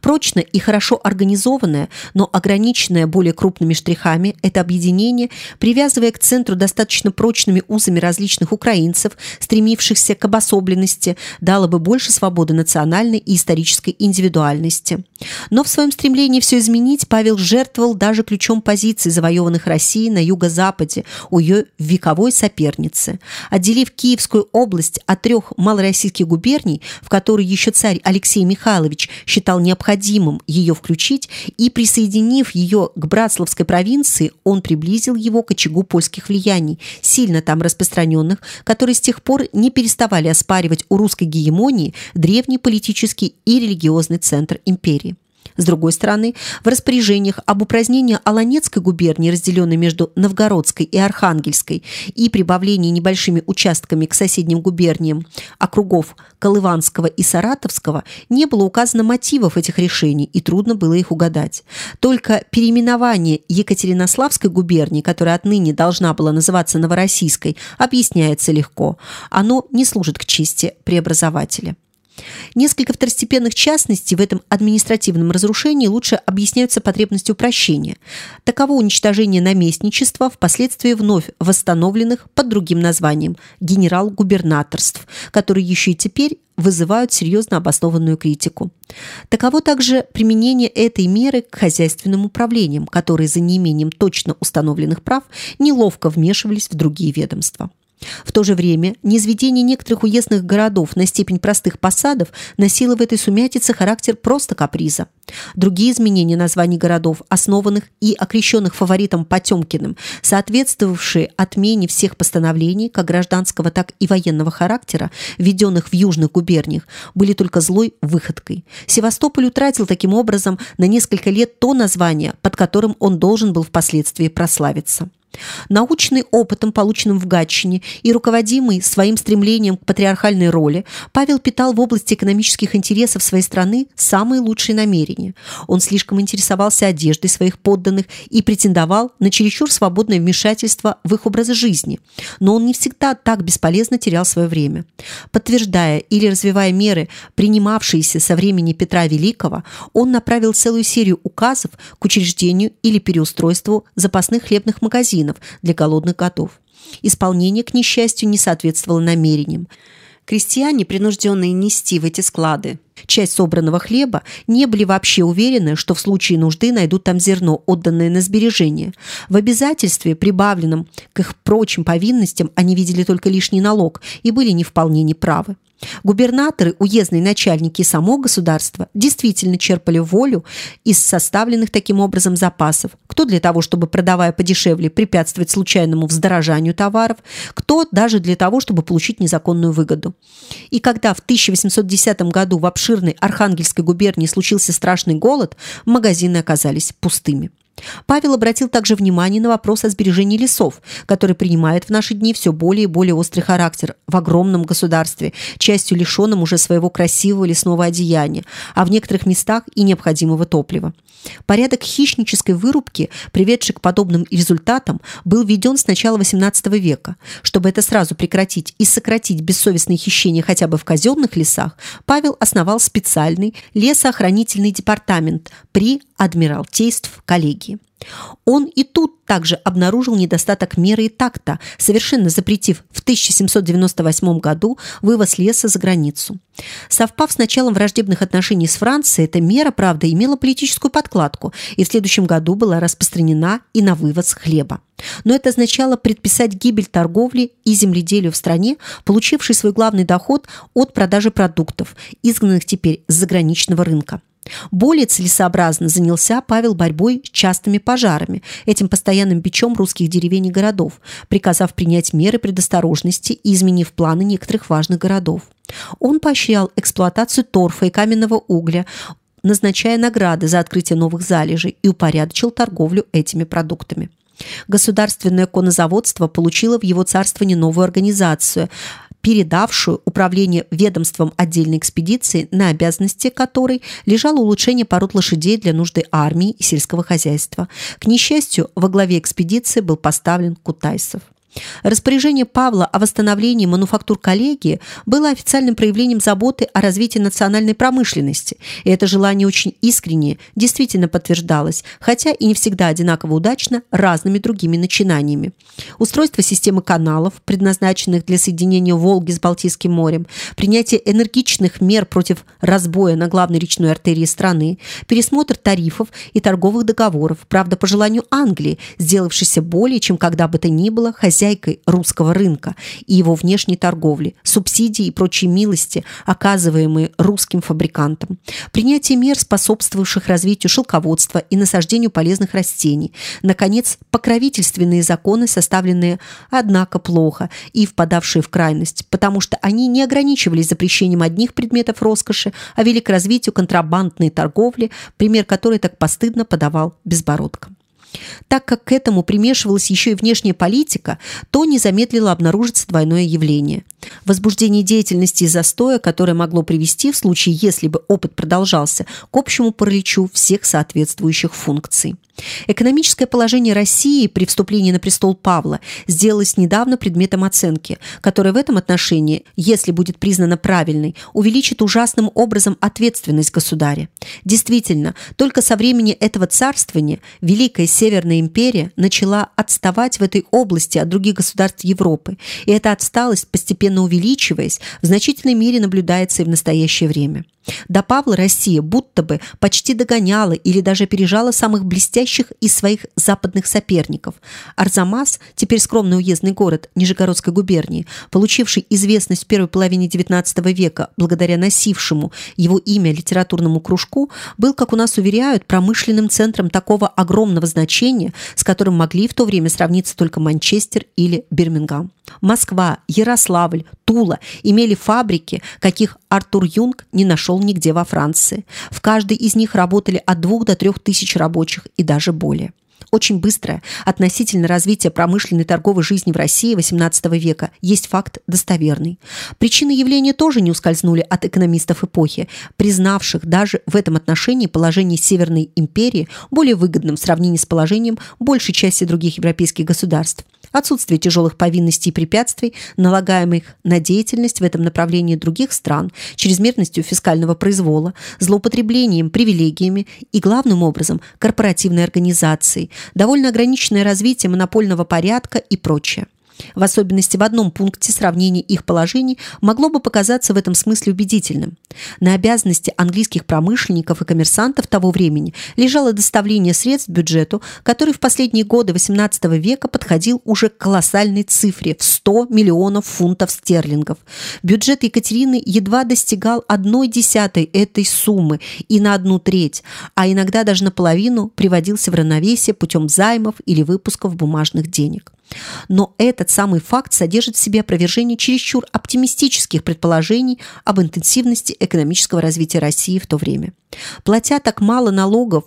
Прочно и хорошо организованное, но ограниченное более крупными штрихами, это объединение, привязывая к центру достаточно прочными узами различных украинцев, стремившихся к обособленности, дало бы больше свободы национальной и исторической индивидуальности. Но в своем стремлении все изменить Павел жертвовал даже ключом позиций завоеванных Россией на юго-западе у ее вековой соперницы. Отделив Киевскую область от трех малороссийских губерний, в которые еще царь Алексей Михайлович считал необходимым ее включить, и, присоединив ее к Братславской провинции, он приблизил его к очагу польских влияний, сильно там распространенных, которые с тех пор не переставали оспаривать у русской гегемонии древний политический и религиозный центр империи. С другой стороны, в распоряжениях об упразднении Аланецкой губернии, разделенной между Новгородской и Архангельской, и прибавлении небольшими участками к соседним губерниям округов Колыванского и Саратовского, не было указано мотивов этих решений, и трудно было их угадать. Только переименование Екатеринославской губернии, которая отныне должна была называться Новороссийской, объясняется легко. Оно не служит к чести преобразователя. Несколько второстепенных частностей в этом административном разрушении лучше объясняются потребностью прощения. Таково уничтожение наместничества, впоследствии вновь восстановленных под другим названием генерал-губернаторств, которые еще и теперь вызывают серьезно обоснованную критику. Таково также применение этой меры к хозяйственным управлениям, которые за неимением точно установленных прав неловко вмешивались в другие ведомства. В то же время низведение некоторых уездных городов на степень простых посадов носило в этой сумятице характер просто каприза. Другие изменения названий городов, основанных и окрещенных фаворитом Потемкиным, соответствовавшие отмене всех постановлений как гражданского, так и военного характера, введенных в южных губерниях, были только злой выходкой. Севастополь утратил таким образом на несколько лет то название, под которым он должен был впоследствии прославиться. Научный опытом, полученным в Гатчине, и руководимый своим стремлением к патриархальной роли, Павел питал в области экономических интересов своей страны самые лучшие намерения. Он слишком интересовался одеждой своих подданных и претендовал на чересчур свободное вмешательство в их образы жизни. Но он не всегда так бесполезно терял свое время. Подтверждая или развивая меры, принимавшиеся со времени Петра Великого, он направил целую серию указов к учреждению или переустройству запасных хлебных магазинов, магазинов для голодных котов. Исполнение, к несчастью, не соответствовало намерениям. Крестьяне, принужденные нести в эти склады часть собранного хлеба, не были вообще уверены, что в случае нужды найдут там зерно, отданное на сбережение. В обязательстве, прибавленном к их прочим повинностям, они видели только лишний налог и были не вполне неправы. Губернаторы, уездные начальники и само государство действительно черпали волю из составленных таким образом запасов. Кто для того, чтобы, продавая подешевле, препятствовать случайному вздорожанию товаров, кто даже для того, чтобы получить незаконную выгоду. И когда в 1810 году в обширной Архангельской губернии случился страшный голод, магазины оказались пустыми. Павел обратил также внимание на вопрос о сбережении лесов, который принимает в наши дни все более и более острый характер в огромном государстве, частью лишенном уже своего красивого лесного одеяния, а в некоторых местах и необходимого топлива. Порядок хищнической вырубки, приведший к подобным результатам, был введен с начала XVIII века. Чтобы это сразу прекратить и сократить бессовестные хищения хотя бы в казенных лесах, Павел основал специальный лесоохранительный департамент при Адмиралтейств коллегии. Он и тут также обнаружил недостаток меры и такта, совершенно запретив в 1798 году вывоз леса за границу. Совпав с началом враждебных отношений с Францией, эта мера, правда, имела политическую подкладку и в следующем году была распространена и на вывоз хлеба. Но это означало предписать гибель торговли и земледелию в стране, получившей свой главный доход от продажи продуктов, изгнанных теперь с заграничного рынка. Более целесообразно занялся Павел борьбой с частыми пожарами, этим постоянным бичом русских деревень и городов, приказав принять меры предосторожности и изменив планы некоторых важных городов. Он поощрял эксплуатацию торфа и каменного угля, назначая награды за открытие новых залежей и упорядочил торговлю этими продуктами. Государственное конозаводство получило в его царствовании новую организацию – передавшую управление ведомством отдельной экспедиции, на обязанности которой лежало улучшение пород лошадей для нужды армии и сельского хозяйства. К несчастью, во главе экспедиции был поставлен Кутайсов. Распоряжение Павла о восстановлении мануфактур коллегии было официальным проявлением заботы о развитии национальной промышленности, и это желание очень искреннее действительно подтверждалось, хотя и не всегда одинаково удачно разными другими начинаниями. Устройство системы каналов, предназначенных для соединения Волги с Балтийским морем, принятие энергичных мер против разбоя на главной речной артерии страны, пересмотр тарифов и торговых договоров, правда, по желанию Англии, сделавшейся более, чем когда бы то ни было, хозяйством хозяйкой русского рынка и его внешней торговли, субсидии и прочие милости, оказываемые русским фабрикантам, принятие мер, способствовавших развитию шелководства и насаждению полезных растений, наконец, покровительственные законы, составленные, однако, плохо и впадавшие в крайность, потому что они не ограничивались запрещением одних предметов роскоши, а вели к развитию контрабандной торговли, пример которой так постыдно подавал Безбородко. Так как к этому примешивалась еще и внешняя политика, то не замедлило обнаружиться двойное явление. Возбуждение деятельности и застоя, которое могло привести, в случае, если бы опыт продолжался, к общему параличу всех соответствующих функций. Экономическое положение России при вступлении на престол Павла сделалось недавно предметом оценки, которая в этом отношении, если будет признана правильной, увеличит ужасным образом ответственность государя. Действительно, только со времени этого царствования Великая Северная империя начала отставать в этой области от других государств Европы, и эта отсталость, постепенно увеличиваясь, в значительной мере наблюдается и в настоящее время. До Павла Россия будто бы почти догоняла или даже опережала самых блестящих из своих западных соперников. Арзамас, теперь скромный уездный город Нижегородской губернии, получивший известность в первой половине XIX века благодаря носившему его имя литературному кружку, был, как у нас уверяют, промышленным центром такого огромного значения, с которым могли в то время сравниться только Манчестер или Бирмингам. Москва, Ярославль, Тула имели фабрики, каких Артур Юнг не нашел нигде во Франции. В каждой из них работали от двух до трех тысяч рабочих и даже более. Очень быстрое относительно развития промышленной торговой жизни в России XVIII века есть факт достоверный. Причины явления тоже не ускользнули от экономистов эпохи, признавших даже в этом отношении положение Северной империи более выгодным в сравнении с положением большей части других европейских государств – отсутствие тяжелых повинностей и препятствий, налагаемых на деятельность в этом направлении других стран, чрезмерностью фискального произвола, злоупотреблением привилегиями и, главным образом, корпоративной организацией, довольно ограниченное развитие монопольного порядка и прочее. В особенности в одном пункте сравнение их положений могло бы показаться в этом смысле убедительным. На обязанности английских промышленников и коммерсантов того времени лежало доставление средств бюджету, который в последние годы XVIII века подходил уже к колоссальной цифре в 100 миллионов фунтов стерлингов. Бюджет Екатерины едва достигал одной десятой этой суммы и на одну треть, а иногда даже наполовину приводился в равновесие путем займов или выпусков бумажных денег. Но этот самый факт содержит в себе опровержение чересчур оптимистических предположений об интенсивности экономического развития России в то время. Платя так мало налогов,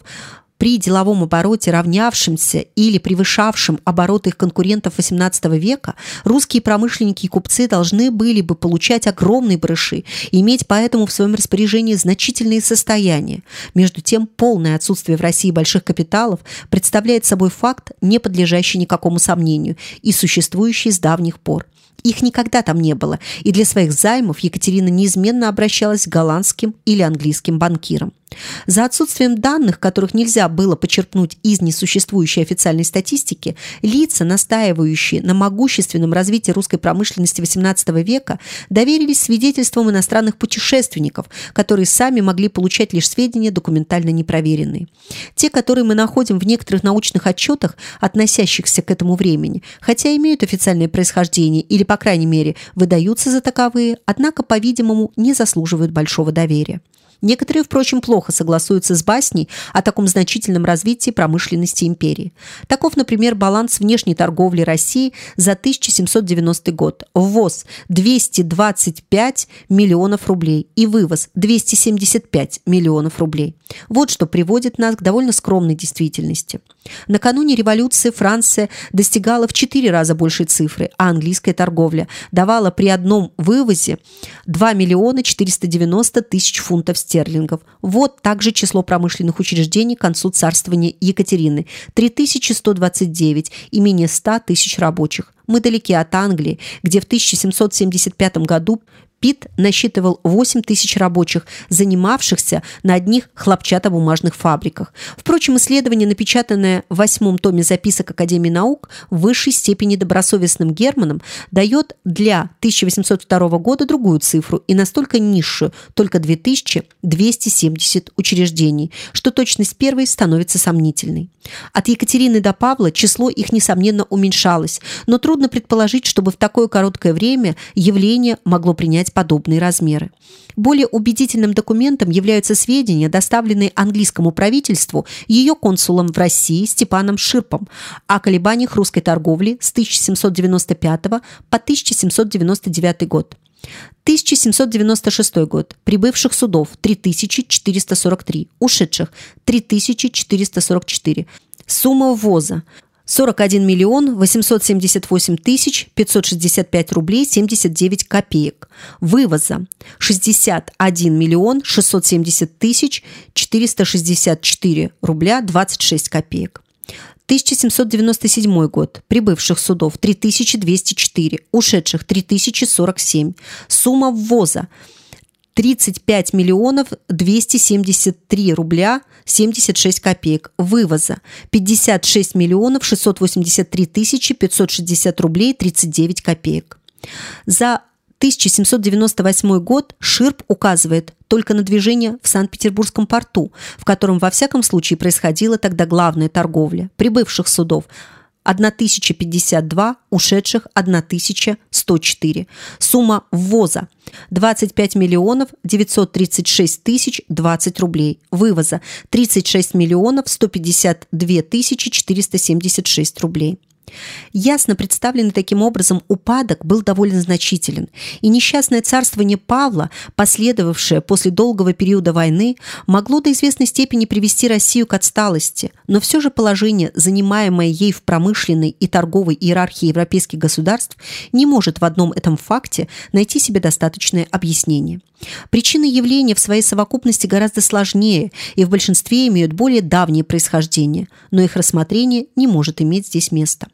при деловом обороте, равнявшемся или превышавшем оборот их конкурентов XVIII века, русские промышленники и купцы должны были бы получать огромные барыши и иметь поэтому в своем распоряжении значительные состояния. Между тем, полное отсутствие в России больших капиталов представляет собой факт, не подлежащий никакому сомнению и существующий с давних пор. Их никогда там не было, и для своих займов Екатерина неизменно обращалась к голландским или английским банкирам. За отсутствием данных, которых нельзя было почерпнуть из несуществующей официальной статистики, лица, настаивающие на могущественном развитии русской промышленности XVIII века, доверились свидетельствам иностранных путешественников, которые сами могли получать лишь сведения документально непроверенные. Те, которые мы находим в некоторых научных отчетах, относящихся к этому времени, хотя имеют официальное происхождение или, по крайней мере, выдаются за таковые, однако, по-видимому, не заслуживают большого доверия. Некоторые, впрочем, плохо согласуются с басней о таком значительном развитии промышленности империи. Таков, например, баланс внешней торговли России за 1790 год. Ввоз 225 миллионов рублей и вывоз 275 миллионов рублей. Вот что приводит нас к довольно скромной действительности. Накануне революции Франция достигала в четыре раза большей цифры, а английская торговля давала при одном вывозе 2 миллиона 490 тысяч фунтов стерлингов. Вот также число промышленных учреждений к концу царствования Екатерины – 3129 и менее 100 тысяч рабочих. Мы далеки от Англии, где в 1775 году ПИТ насчитывал 8 тысяч рабочих, занимавшихся на одних хлопчатобумажных фабриках. Впрочем, исследование, напечатанное в восьмом томе записок Академии наук в высшей степени добросовестным Германом, дает для 1802 года другую цифру и настолько низшую, только 2270 учреждений, что точность первой становится сомнительной. От Екатерины до Павла число их, несомненно, уменьшалось, но трудно предположить, чтобы в такое короткое время явление могло принять подобные размеры. Более убедительным документом являются сведения, доставленные английскому правительству ее консулом в России Степаном Ширпом о колебаниях русской торговли с 1795 по 1799 год. 1796 год. Прибывших судов 3443, ушедших 3444. Сумма ввоза 41 миллион 878 тысяч 565 рублей 79 копеек. Вывоза 61 миллион 670 тысяч 464 рубля 26 копеек. 1797 год. Прибывших судов 3204, ушедших 3047. Сумма ввоза 35 миллионов 273 рубля 76 копеек. Вывоза 56 миллионов 683 тысячи 560 рублей 39 копеек. За 1798 год Ширп указывает только на движение в Санкт-Петербургском порту, в котором во всяком случае происходила тогда главная торговля прибывших судов – 1052, ушедших 1104. Сумма ввоза 25 миллионов 936 тысяч 20 рублей. Вывоза 36 миллионов 152 тысячи 476 рублей. Ясно представленный таким образом упадок был довольно значителен, и несчастное царствование Павла, последовавшее после долгого периода войны, могло до известной степени привести Россию к отсталости, но все же положение, занимаемое ей в промышленной и торговой иерархии европейских государств, не может в одном этом факте найти себе достаточное объяснение. Причины явления в своей совокупности гораздо сложнее и в большинстве имеют более давнее происхождение, но их рассмотрение не может иметь здесь места.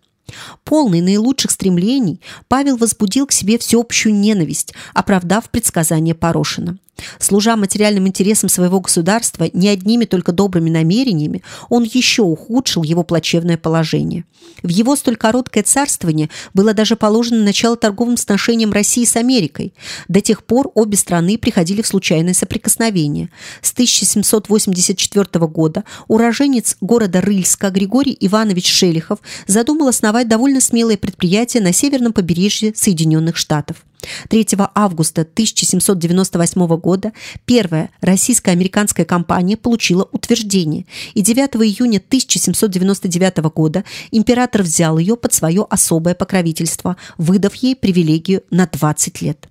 Полный наилучших стремлений, Павел возбудил к себе всеобщую ненависть, оправдав предсказания Порошина. Служа материальным интересам своего государства не одними только добрыми намерениями, он еще ухудшил его плачевное положение. В его столь короткое царствование было даже положено начало торговым сношениям России с Америкой. До тех пор обе страны приходили в случайное соприкосновение. С 1784 года уроженец города Рыльска Григорий Иванович Шелихов задумал основать довольно смелое предприятие на северном побережье Соединенных Штатов. 3 августа 1798 года первая российско-американская компания получила утверждение, и 9 июня 1799 года император взял ее под свое особое покровительство, выдав ей привилегию на 20 лет.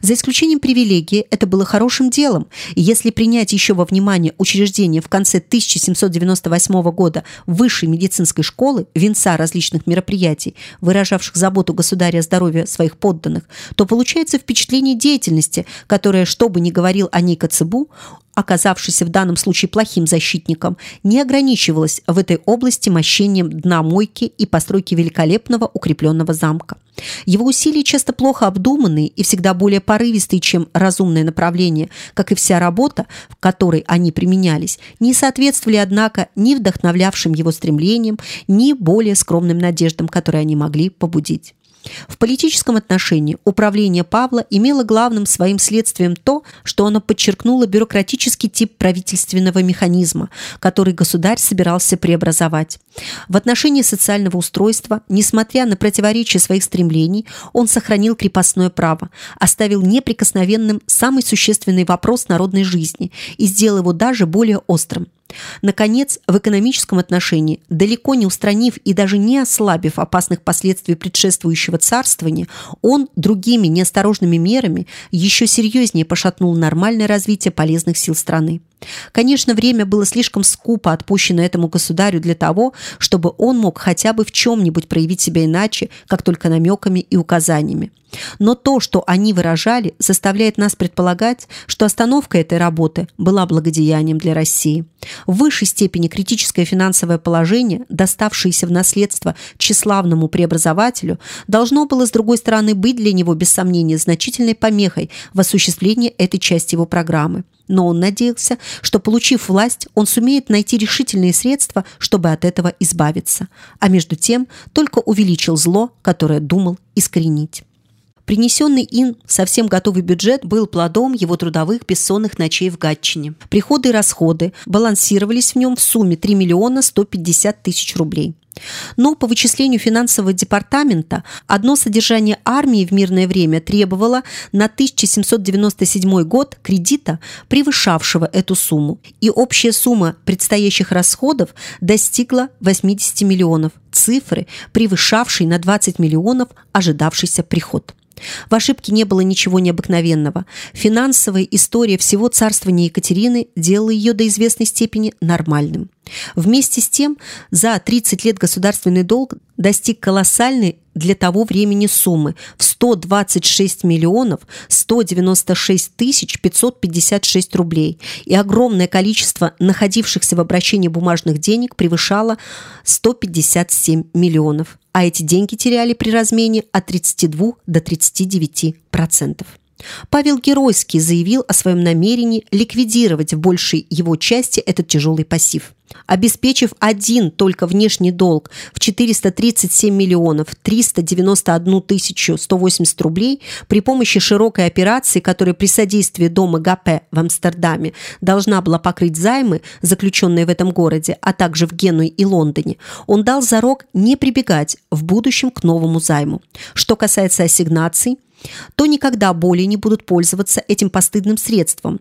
За исключением привилегии, это было хорошим делом, и если принять еще во внимание учреждение в конце 1798 года высшей медицинской школы, венца различных мероприятий, выражавших заботу государя о здоровье своих подданных, то получается впечатление деятельности, которое, что бы ни говорил о ней Коцебу, оказавшийся в данном случае плохим защитником, не ограничивалась в этой области мощением дна мойки и постройки великолепного укрепленного замка. Его усилия часто плохо обдуманные и всегда более порывистые, чем разумное направление, как и вся работа, в которой они применялись, не соответствовали, однако, ни вдохновлявшим его стремлениям, ни более скромным надеждам, которые они могли побудить. В политическом отношении управление Павла имело главным своим следствием то, что оно подчеркнуло бюрократический тип правительственного механизма, который государь собирался преобразовать. В отношении социального устройства, несмотря на противоречия своих стремлений, он сохранил крепостное право, оставил неприкосновенным самый существенный вопрос народной жизни и сделал его даже более острым. Наконец, в экономическом отношении, далеко не устранив и даже не ослабив опасных последствий предшествующего царствования, он другими неосторожными мерами еще серьезнее пошатнул нормальное развитие полезных сил страны. Конечно, время было слишком скупо отпущено этому государю для того, чтобы он мог хотя бы в чем-нибудь проявить себя иначе, как только намеками и указаниями. Но то, что они выражали, заставляет нас предполагать, что остановка этой работы была благодеянием для России. В высшей степени критическое финансовое положение, доставшееся в наследство тщеславному преобразователю, должно было, с другой стороны, быть для него, без сомнения, значительной помехой в осуществлении этой части его программы но он надеялся, что, получив власть, он сумеет найти решительные средства, чтобы от этого избавиться, а между тем только увеличил зло, которое думал искоренить. Принесенный им совсем готовый бюджет был плодом его трудовых бессонных ночей в Гатчине. Приходы и расходы балансировались в нем в сумме 3 миллиона 150 тысяч рублей. Но по вычислению финансового департамента одно содержание армии в мирное время требовало на 1797 год кредита, превышавшего эту сумму, и общая сумма предстоящих расходов достигла 80 миллионов, цифры, превышавшей на 20 миллионов ожидавшийся приход. В ошибке не было ничего необыкновенного. Финансовая история всего царствования Екатерины делала ее до известной степени нормальным. Вместе с тем, за 30 лет государственный долг достиг колоссальной для того времени суммы в 126 миллионов 196 тысяч 556 рублей, и огромное количество находившихся в обращении бумажных денег превышало 157 миллионов, а эти деньги теряли при размене от 32 до 39 процентов. Павел Геройский заявил о своем намерении ликвидировать в большей его части этот тяжелый пассив. Обеспечив один только внешний долг в 437 миллионов 391 тысячу 180 рублей при помощи широкой операции, которая при содействии дома ГП в Амстердаме должна была покрыть займы, заключенные в этом городе, а также в Генуе и Лондоне, он дал зарок не прибегать в будущем к новому займу. Что касается ассигнаций – то никогда более не будут пользоваться этим постыдным средством,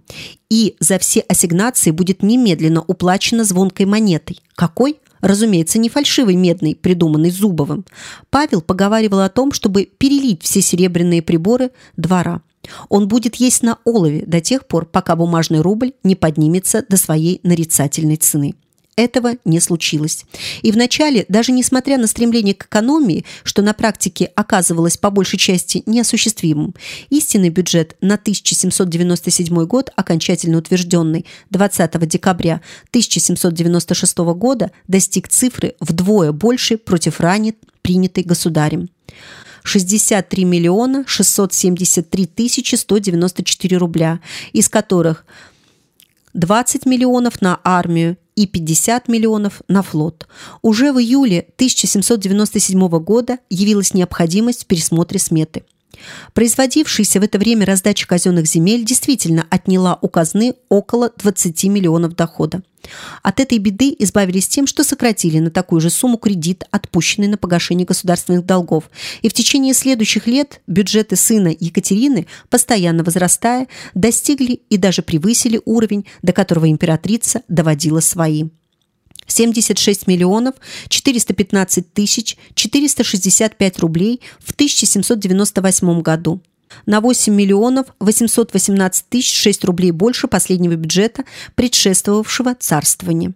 и за все ассигнации будет немедленно уплачено звонкой монетой. Какой? Разумеется, не фальшивый медный, придуманный Зубовым. Павел поговаривал о том, чтобы перелить все серебряные приборы двора. Он будет есть на олове до тех пор, пока бумажный рубль не поднимется до своей нарицательной цены этого не случилось. И вначале, даже несмотря на стремление к экономии, что на практике оказывалось по большей части неосуществимым, истинный бюджет на 1797 год, окончательно утвержденный 20 декабря 1796 года, достиг цифры вдвое больше против ранее принятой государем. 63 миллиона 673 тысячи 194 рубля, из которых 20 миллионов на армию и 50 миллионов на флот. Уже в июле 1797 года явилась необходимость в пересмотре сметы. Производившаяся в это время раздача казенных земель действительно отняла у казны около 20 миллионов дохода. От этой беды избавились тем, что сократили на такую же сумму кредит, отпущенный на погашение государственных долгов. И в течение следующих лет бюджеты сына Екатерины, постоянно возрастая, достигли и даже превысили уровень, до которого императрица доводила свои. 76 миллионов 415 тысяч 465 рублей в 1798 году. на 8 миллионов 818 тысяч 6 рублей больше последнего бюджета предшествовавшего царствования.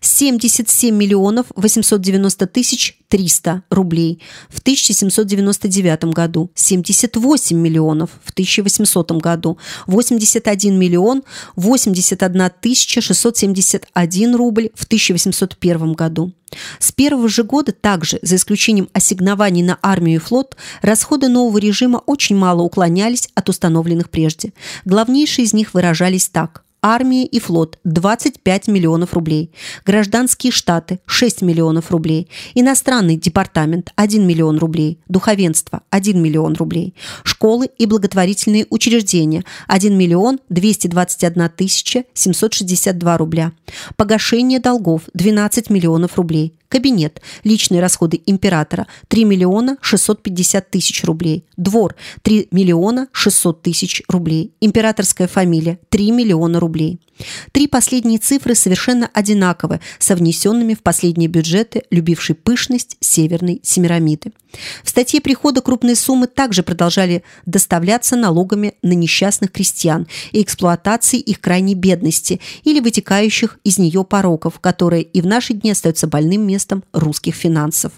77 миллионов 890 тысяч 300 рублей в 1799 году, 78 миллионов в 1800 году, 81 миллион 81 тысяча 671 рубль в 1801 году. С первого же года также, за исключением ассигнований на армию и флот, расходы нового режима очень мало уклонялись от установленных прежде. Главнейшие из них выражались так армия и флот – 25 миллионов рублей, гражданские штаты – 6 миллионов рублей, иностранный департамент – 1 миллион рублей, духовенство – 1 миллион рублей, школы и благотворительные учреждения – 1 миллион 221 тысяча 762 рубля, погашение долгов – 12 миллионов рублей, Кабинет. Личные расходы императора – 3 миллиона 650 тысяч рублей. Двор – 3 миллиона 600 тысяч рублей. Императорская фамилия – 3 миллиона рублей. Три последние цифры совершенно одинаковы со внесенными в последние бюджеты, любившей пышность Северной Семирамиды. В статье прихода крупные суммы также продолжали доставляться налогами на несчастных крестьян и эксплуатации их крайней бедности или вытекающих из нее пороков, которые и в наши дни остаются больным местом русских финансов.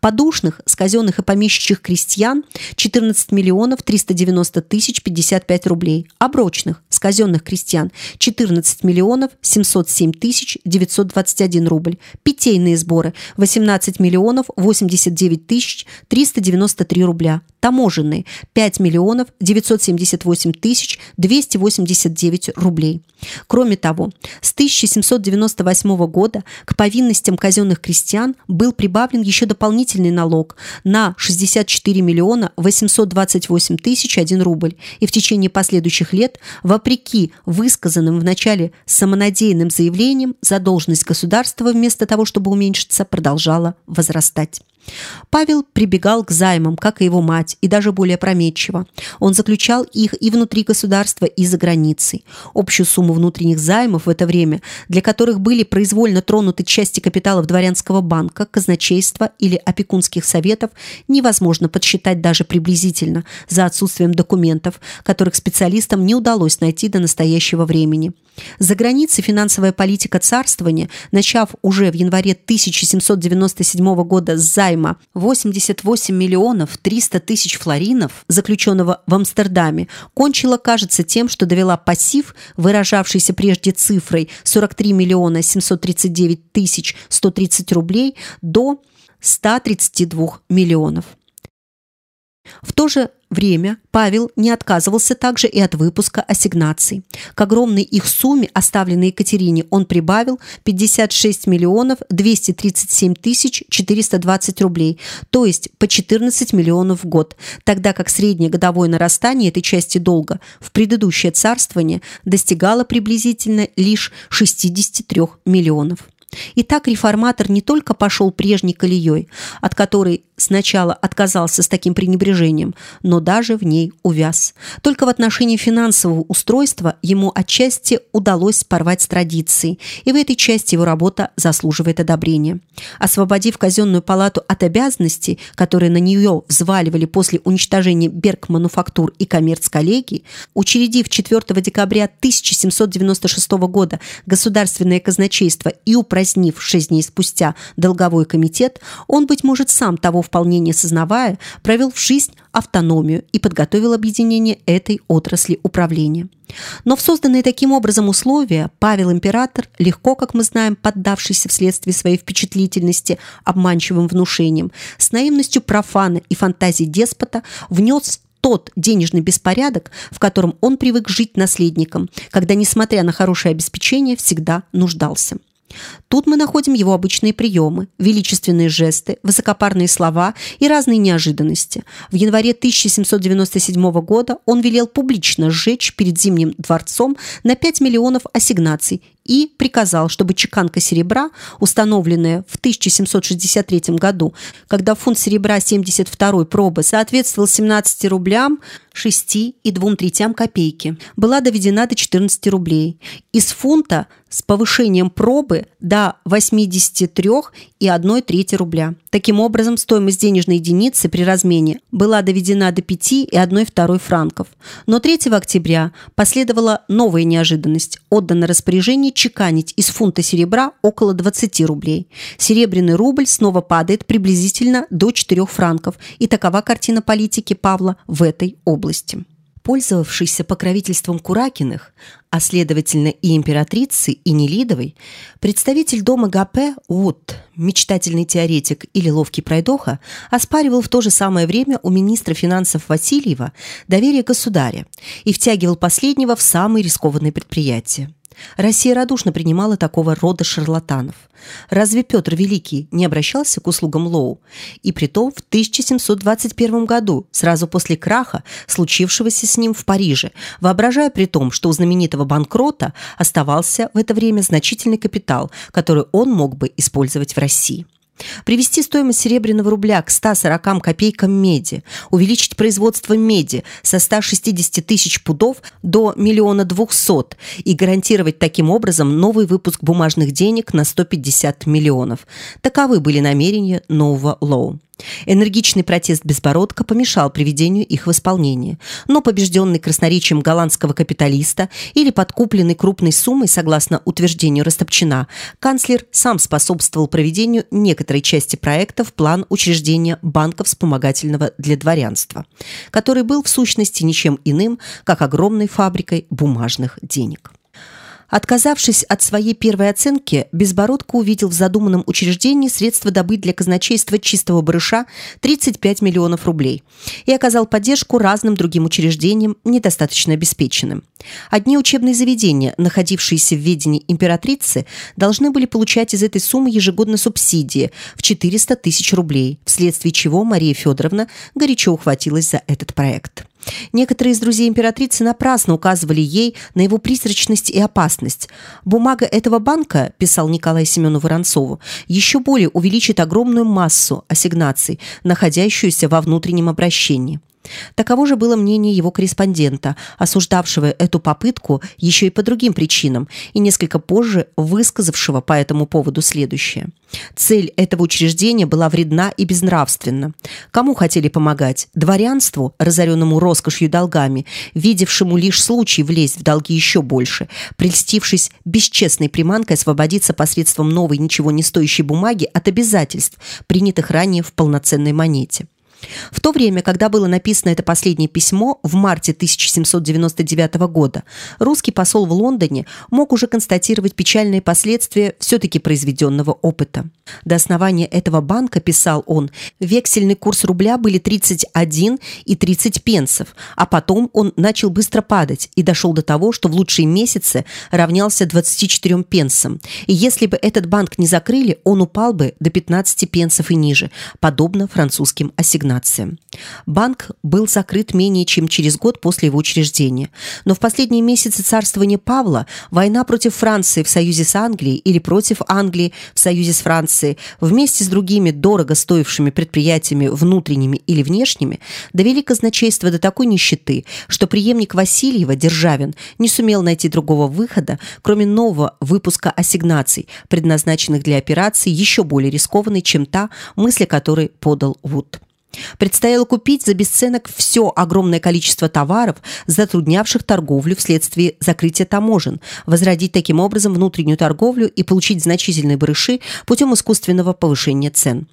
Подушных с казенных и помещичьих крестьян 14 миллионов 390 тысяч 55 рублей. Оброчных с казенных крестьян 14 миллионов 707 тысяч 921 рубль. Питейные сборы 18 миллионов 89 тысяч 393 рубля. Таможенные 5 миллионов 978 тысяч 289 рублей. Кроме того, с 1798 года к повинностям казенных крестьян был прибавлен еще дополнительный налог на 64 миллиона 828 тысяч 1 рубль, и в течение последующих лет, вопреки высказанным в начале самонадеянным заявлениям, задолженность государства вместо того, чтобы уменьшиться, продолжала возрастать. Павел прибегал к займам, как и его мать, и даже более прометчиво. Он заключал их и внутри государства, и за границей. Общую сумму внутренних займов в это время, для которых были произвольно тронуты части капиталов дворянского банка, казначейства или опекунских советов, невозможно подсчитать даже приблизительно за отсутствием документов, которых специалистам не удалось найти до настоящего времени. За границей финансовая политика царствования, начав уже в январе 1797 года с займа 88 миллионов 300 тысяч флоринов, заключенного в Амстердаме, кончила, кажется, тем, что довела пассив, выражавшийся прежде цифрой 43 миллиона 739 тысяч 130 рублей, до 132 миллионов. В то же время Павел не отказывался также и от выпуска ассигнаций. К огромной их сумме, оставленной Екатерине, он прибавил 56 миллионов 237 тысяч 420 рублей, то есть по 14 миллионов в год, тогда как среднее годовое нарастание этой части долга в предыдущее царствование достигало приблизительно лишь 63 миллионов. Итак, реформатор не только пошел прежней колеей, от которой сначала отказался с таким пренебрежением, но даже в ней увяз. Только в отношении финансового устройства ему отчасти удалось порвать с традицией, и в этой части его работа заслуживает одобрения. Освободив казенную палату от обязанностей, которые на нее взваливали после уничтожения Берг-мануфактур и коммерц-коллегий, учредив 4 декабря 1796 года государственное казначейство и упразднив шесть дней спустя долговой комитет, он, быть может, сам того в вполне не сознавая, провел в жизнь автономию и подготовил объединение этой отрасли управления. Но в созданные таким образом условия Павел Император, легко, как мы знаем, поддавшийся вследствие своей впечатлительности обманчивым внушением, с наивностью профана и фантазии деспота внес тот денежный беспорядок, в котором он привык жить наследником, когда, несмотря на хорошее обеспечение, всегда нуждался. Тут мы находим его обычные приемы, величественные жесты, высокопарные слова и разные неожиданности. В январе 1797 года он велел публично сжечь перед Зимним дворцом на 5 миллионов ассигнаций и приказал, чтобы чеканка серебра, установленная в 1763 году, когда фунт серебра 72 пробы соответствовал 17 рублям 6 и 2 третям копейки, была доведена до 14 рублей. Из фунта с повышением пробы до 83 и 1 трети рубля. Таким образом, стоимость денежной единицы при размене была доведена до 5 и 1 второй франков. Но 3 октября последовала новая неожиданность. Отдано распоряжение чеканить из фунта серебра около 20 рублей. Серебряный рубль снова падает приблизительно до 4 франков. И такова картина политики Павла в этой области пользовавшийся покровительством Куракиных, а следовательно и императрицы, и Нелидовой, представитель дома Гапе Вуд, мечтательный теоретик или ловкий пройдоха, оспаривал в то же самое время у министра финансов Васильева доверие государя и втягивал последнего в самые рискованные предприятия. Россия радушно принимала такого рода шарлатанов. Разве Петр Великий не обращался к услугам Лоу? И притом в 1721 году, сразу после краха, случившегося с ним в Париже, воображая при том, что у знаменитого банкрота оставался в это время значительный капитал, который он мог бы использовать в России. Привести стоимость серебряного рубля к 140 копейкам меди, увеличить производство меди со 160 тысяч пудов до миллиона двухсот и гарантировать таким образом новый выпуск бумажных денег на 150 миллионов. Таковы были намерения нового Лоу. Энергичный протест Безбородка помешал приведению их в исполнение, но побежденный красноречием голландского капиталиста или подкупленный крупной суммой, согласно утверждению Растопчина, канцлер сам способствовал проведению некоторой части проекта в план учреждения банка вспомогательного для дворянства, который был в сущности ничем иным, как огромной фабрикой бумажных денег. Отказавшись от своей первой оценки, Безбородко увидел в задуманном учреждении средства добыть для казначейства чистого барыша 35 миллионов рублей и оказал поддержку разным другим учреждениям, недостаточно обеспеченным. Одни учебные заведения, находившиеся в ведении императрицы, должны были получать из этой суммы ежегодно субсидии в 400 тысяч рублей, вследствие чего Мария Федоровна горячо ухватилась за этот проект. Некоторые из друзей императрицы напрасно указывали ей на его призрачность и опасность. Бумага этого банка, писал Николай Семену Воронцову, еще более увеличит огромную массу ассигнаций, находящуюся во внутреннем обращении. Таково же было мнение его корреспондента, осуждавшего эту попытку еще и по другим причинам, и несколько позже высказавшего по этому поводу следующее. Цель этого учреждения была вредна и безнравственна. Кому хотели помогать? Дворянству, разоренному роскошью долгами, видевшему лишь случай влезть в долги еще больше, прельстившись бесчестной приманкой освободиться посредством новой ничего не стоящей бумаги от обязательств, принятых ранее в полноценной монете. В то время, когда было написано это последнее письмо в марте 1799 года, русский посол в Лондоне мог уже констатировать печальные последствия все-таки произведенного опыта. До основания этого банка, писал он, вексельный курс рубля были 31 и 30 пенсов, а потом он начал быстро падать и дошел до того, что в лучшие месяцы равнялся 24 пенсам. И если бы этот банк не закрыли, он упал бы до 15 пенсов и ниже, подобно французским ассигнациям ассигнациям. Банк был закрыт менее чем через год после его учреждения, но в последние месяцы царствования Павла война против Франции в союзе с Англией или против Англии в союзе с Францией вместе с другими дорого стоившими предприятиями внутренними или внешними довели казначейство до такой нищеты, что преемник Васильева Державин не сумел найти другого выхода, кроме нового выпуска ассигнаций, предназначенных для операции еще более рискованной, чем та, мысли которой подал Вуд. Предстояло купить за бесценок все огромное количество товаров, затруднявших торговлю вследствие закрытия таможен, возродить таким образом внутреннюю торговлю и получить значительные барыши путем искусственного повышения цен.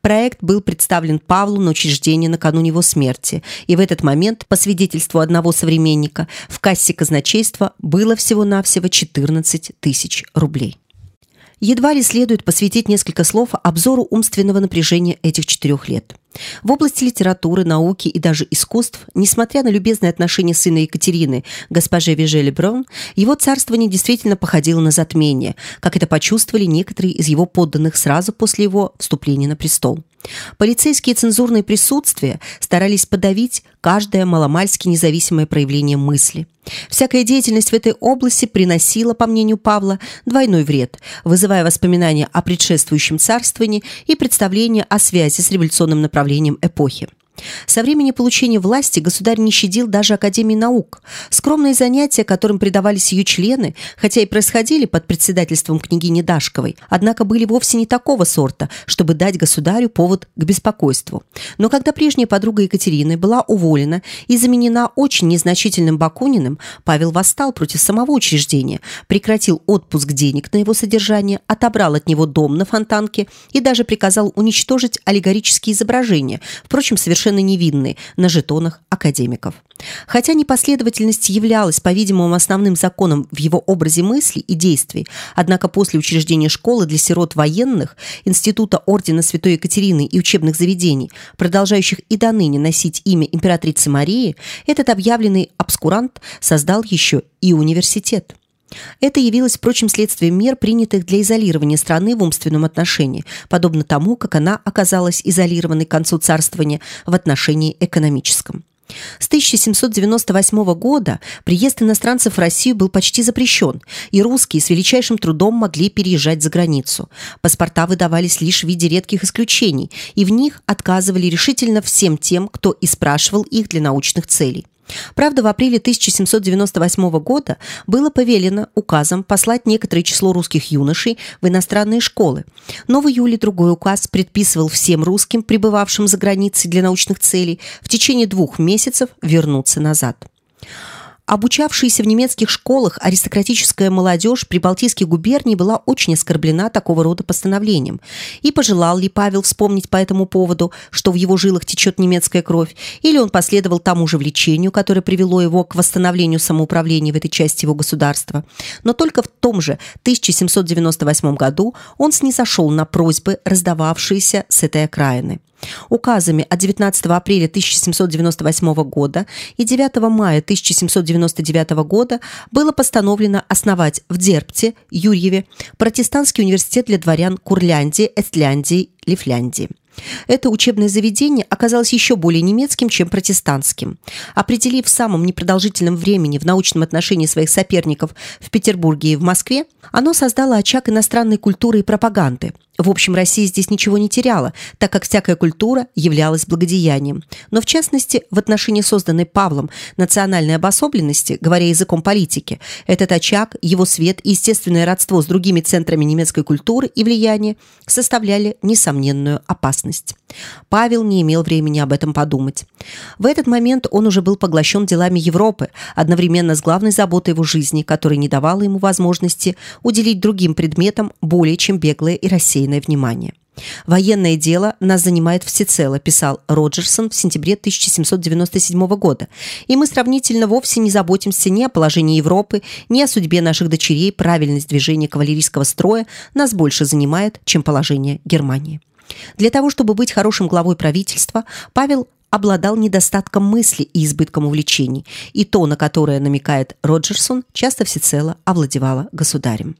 Проект был представлен Павлу на учреждение накануне его смерти, и в этот момент, по свидетельству одного современника, в кассе казначейства было всего-навсего 14 тысяч рублей. Едва ли следует посвятить несколько слов обзору умственного напряжения этих четырех лет. В области литературы, науки и даже искусств, несмотря на любезное отношение сына Екатерины, госпоже Вижели Брон, его царствование действительно походило на затмение, как это почувствовали некоторые из его подданных сразу после его вступления на престол. Полицейские цензурные присутствия старались подавить каждое маломальски независимое проявление мысли. Всякая деятельность в этой области приносила, по мнению Павла, двойной вред, вызывая воспоминания о предшествующем царствовании и представление о связи с революционным направлением эпохи. Со времени получения власти государь не щадил даже Академии наук. Скромные занятия, которым предавались ее члены, хотя и происходили под председательством княгини Дашковой, однако были вовсе не такого сорта, чтобы дать государю повод к беспокойству. Но когда прежняя подруга Екатерины была уволена и заменена очень незначительным Бакуниным, Павел восстал против самого учреждения, прекратил отпуск денег на его содержание, отобрал от него дом на Фонтанке и даже приказал уничтожить аллегорические изображения, впрочем, совершенно совершенно невинные на жетонах академиков. Хотя непоследовательность являлась, по-видимому, основным законом в его образе мысли и действий, однако после учреждения школы для сирот военных, Института Ордена Святой Екатерины и учебных заведений, продолжающих и до ныне носить имя императрицы Марии, этот объявленный обскурант создал еще и университет. Это явилось, впрочем, следствием мер, принятых для изолирования страны в умственном отношении, подобно тому, как она оказалась изолированной к концу царствования в отношении экономическом. С 1798 года приезд иностранцев в Россию был почти запрещен, и русские с величайшим трудом могли переезжать за границу. Паспорта выдавались лишь в виде редких исключений, и в них отказывали решительно всем тем, кто и спрашивал их для научных целей. Правда, в апреле 1798 года было повелено указом послать некоторое число русских юношей в иностранные школы. Но в июле другой указ предписывал всем русским, пребывавшим за границей для научных целей, в течение двух месяцев вернуться назад. Обучавшаяся в немецких школах аристократическая молодежь при Балтийской губернии была очень оскорблена такого рода постановлением. И пожелал ли Павел вспомнить по этому поводу, что в его жилах течет немецкая кровь, или он последовал тому же влечению, которое привело его к восстановлению самоуправления в этой части его государства. Но только в том же 1798 году он снизошел на просьбы, раздававшиеся с этой окраины. Указами от 19 апреля 1798 года и 9 мая 1799 года было постановлено основать в Дерпте, Юрьеве, протестантский университет для дворян Курляндии, Эстляндии, Лифляндии. Это учебное заведение оказалось еще более немецким, чем протестантским. Определив в самом непродолжительном времени в научном отношении своих соперников в Петербурге и в Москве, оно создало очаг иностранной культуры и пропаганды. В общем, Россия здесь ничего не теряла, так как всякая культура являлась благодеянием. Но в частности, в отношении созданной Павлом национальной обособленности, говоря языком политики, этот очаг, его свет и естественное родство с другими центрами немецкой культуры и влияния составляли несомненную опасность. Павел не имел времени об этом подумать. В этот момент он уже был поглощен делами Европы, одновременно с главной заботой его жизни, которая не давала ему возможности уделить другим предметам более чем беглое и рассеянное внимание. «Военное дело нас занимает всецело», писал Роджерсон в сентябре 1797 года, «и мы сравнительно вовсе не заботимся ни о положении Европы, ни о судьбе наших дочерей, правильность движения кавалерийского строя нас больше занимает, чем положение Германии». Для того, чтобы быть хорошим главой правительства, Павел обладал недостатком мысли и избытком увлечений, и то, на которое намекает Роджерсон, часто всецело овладевало государем.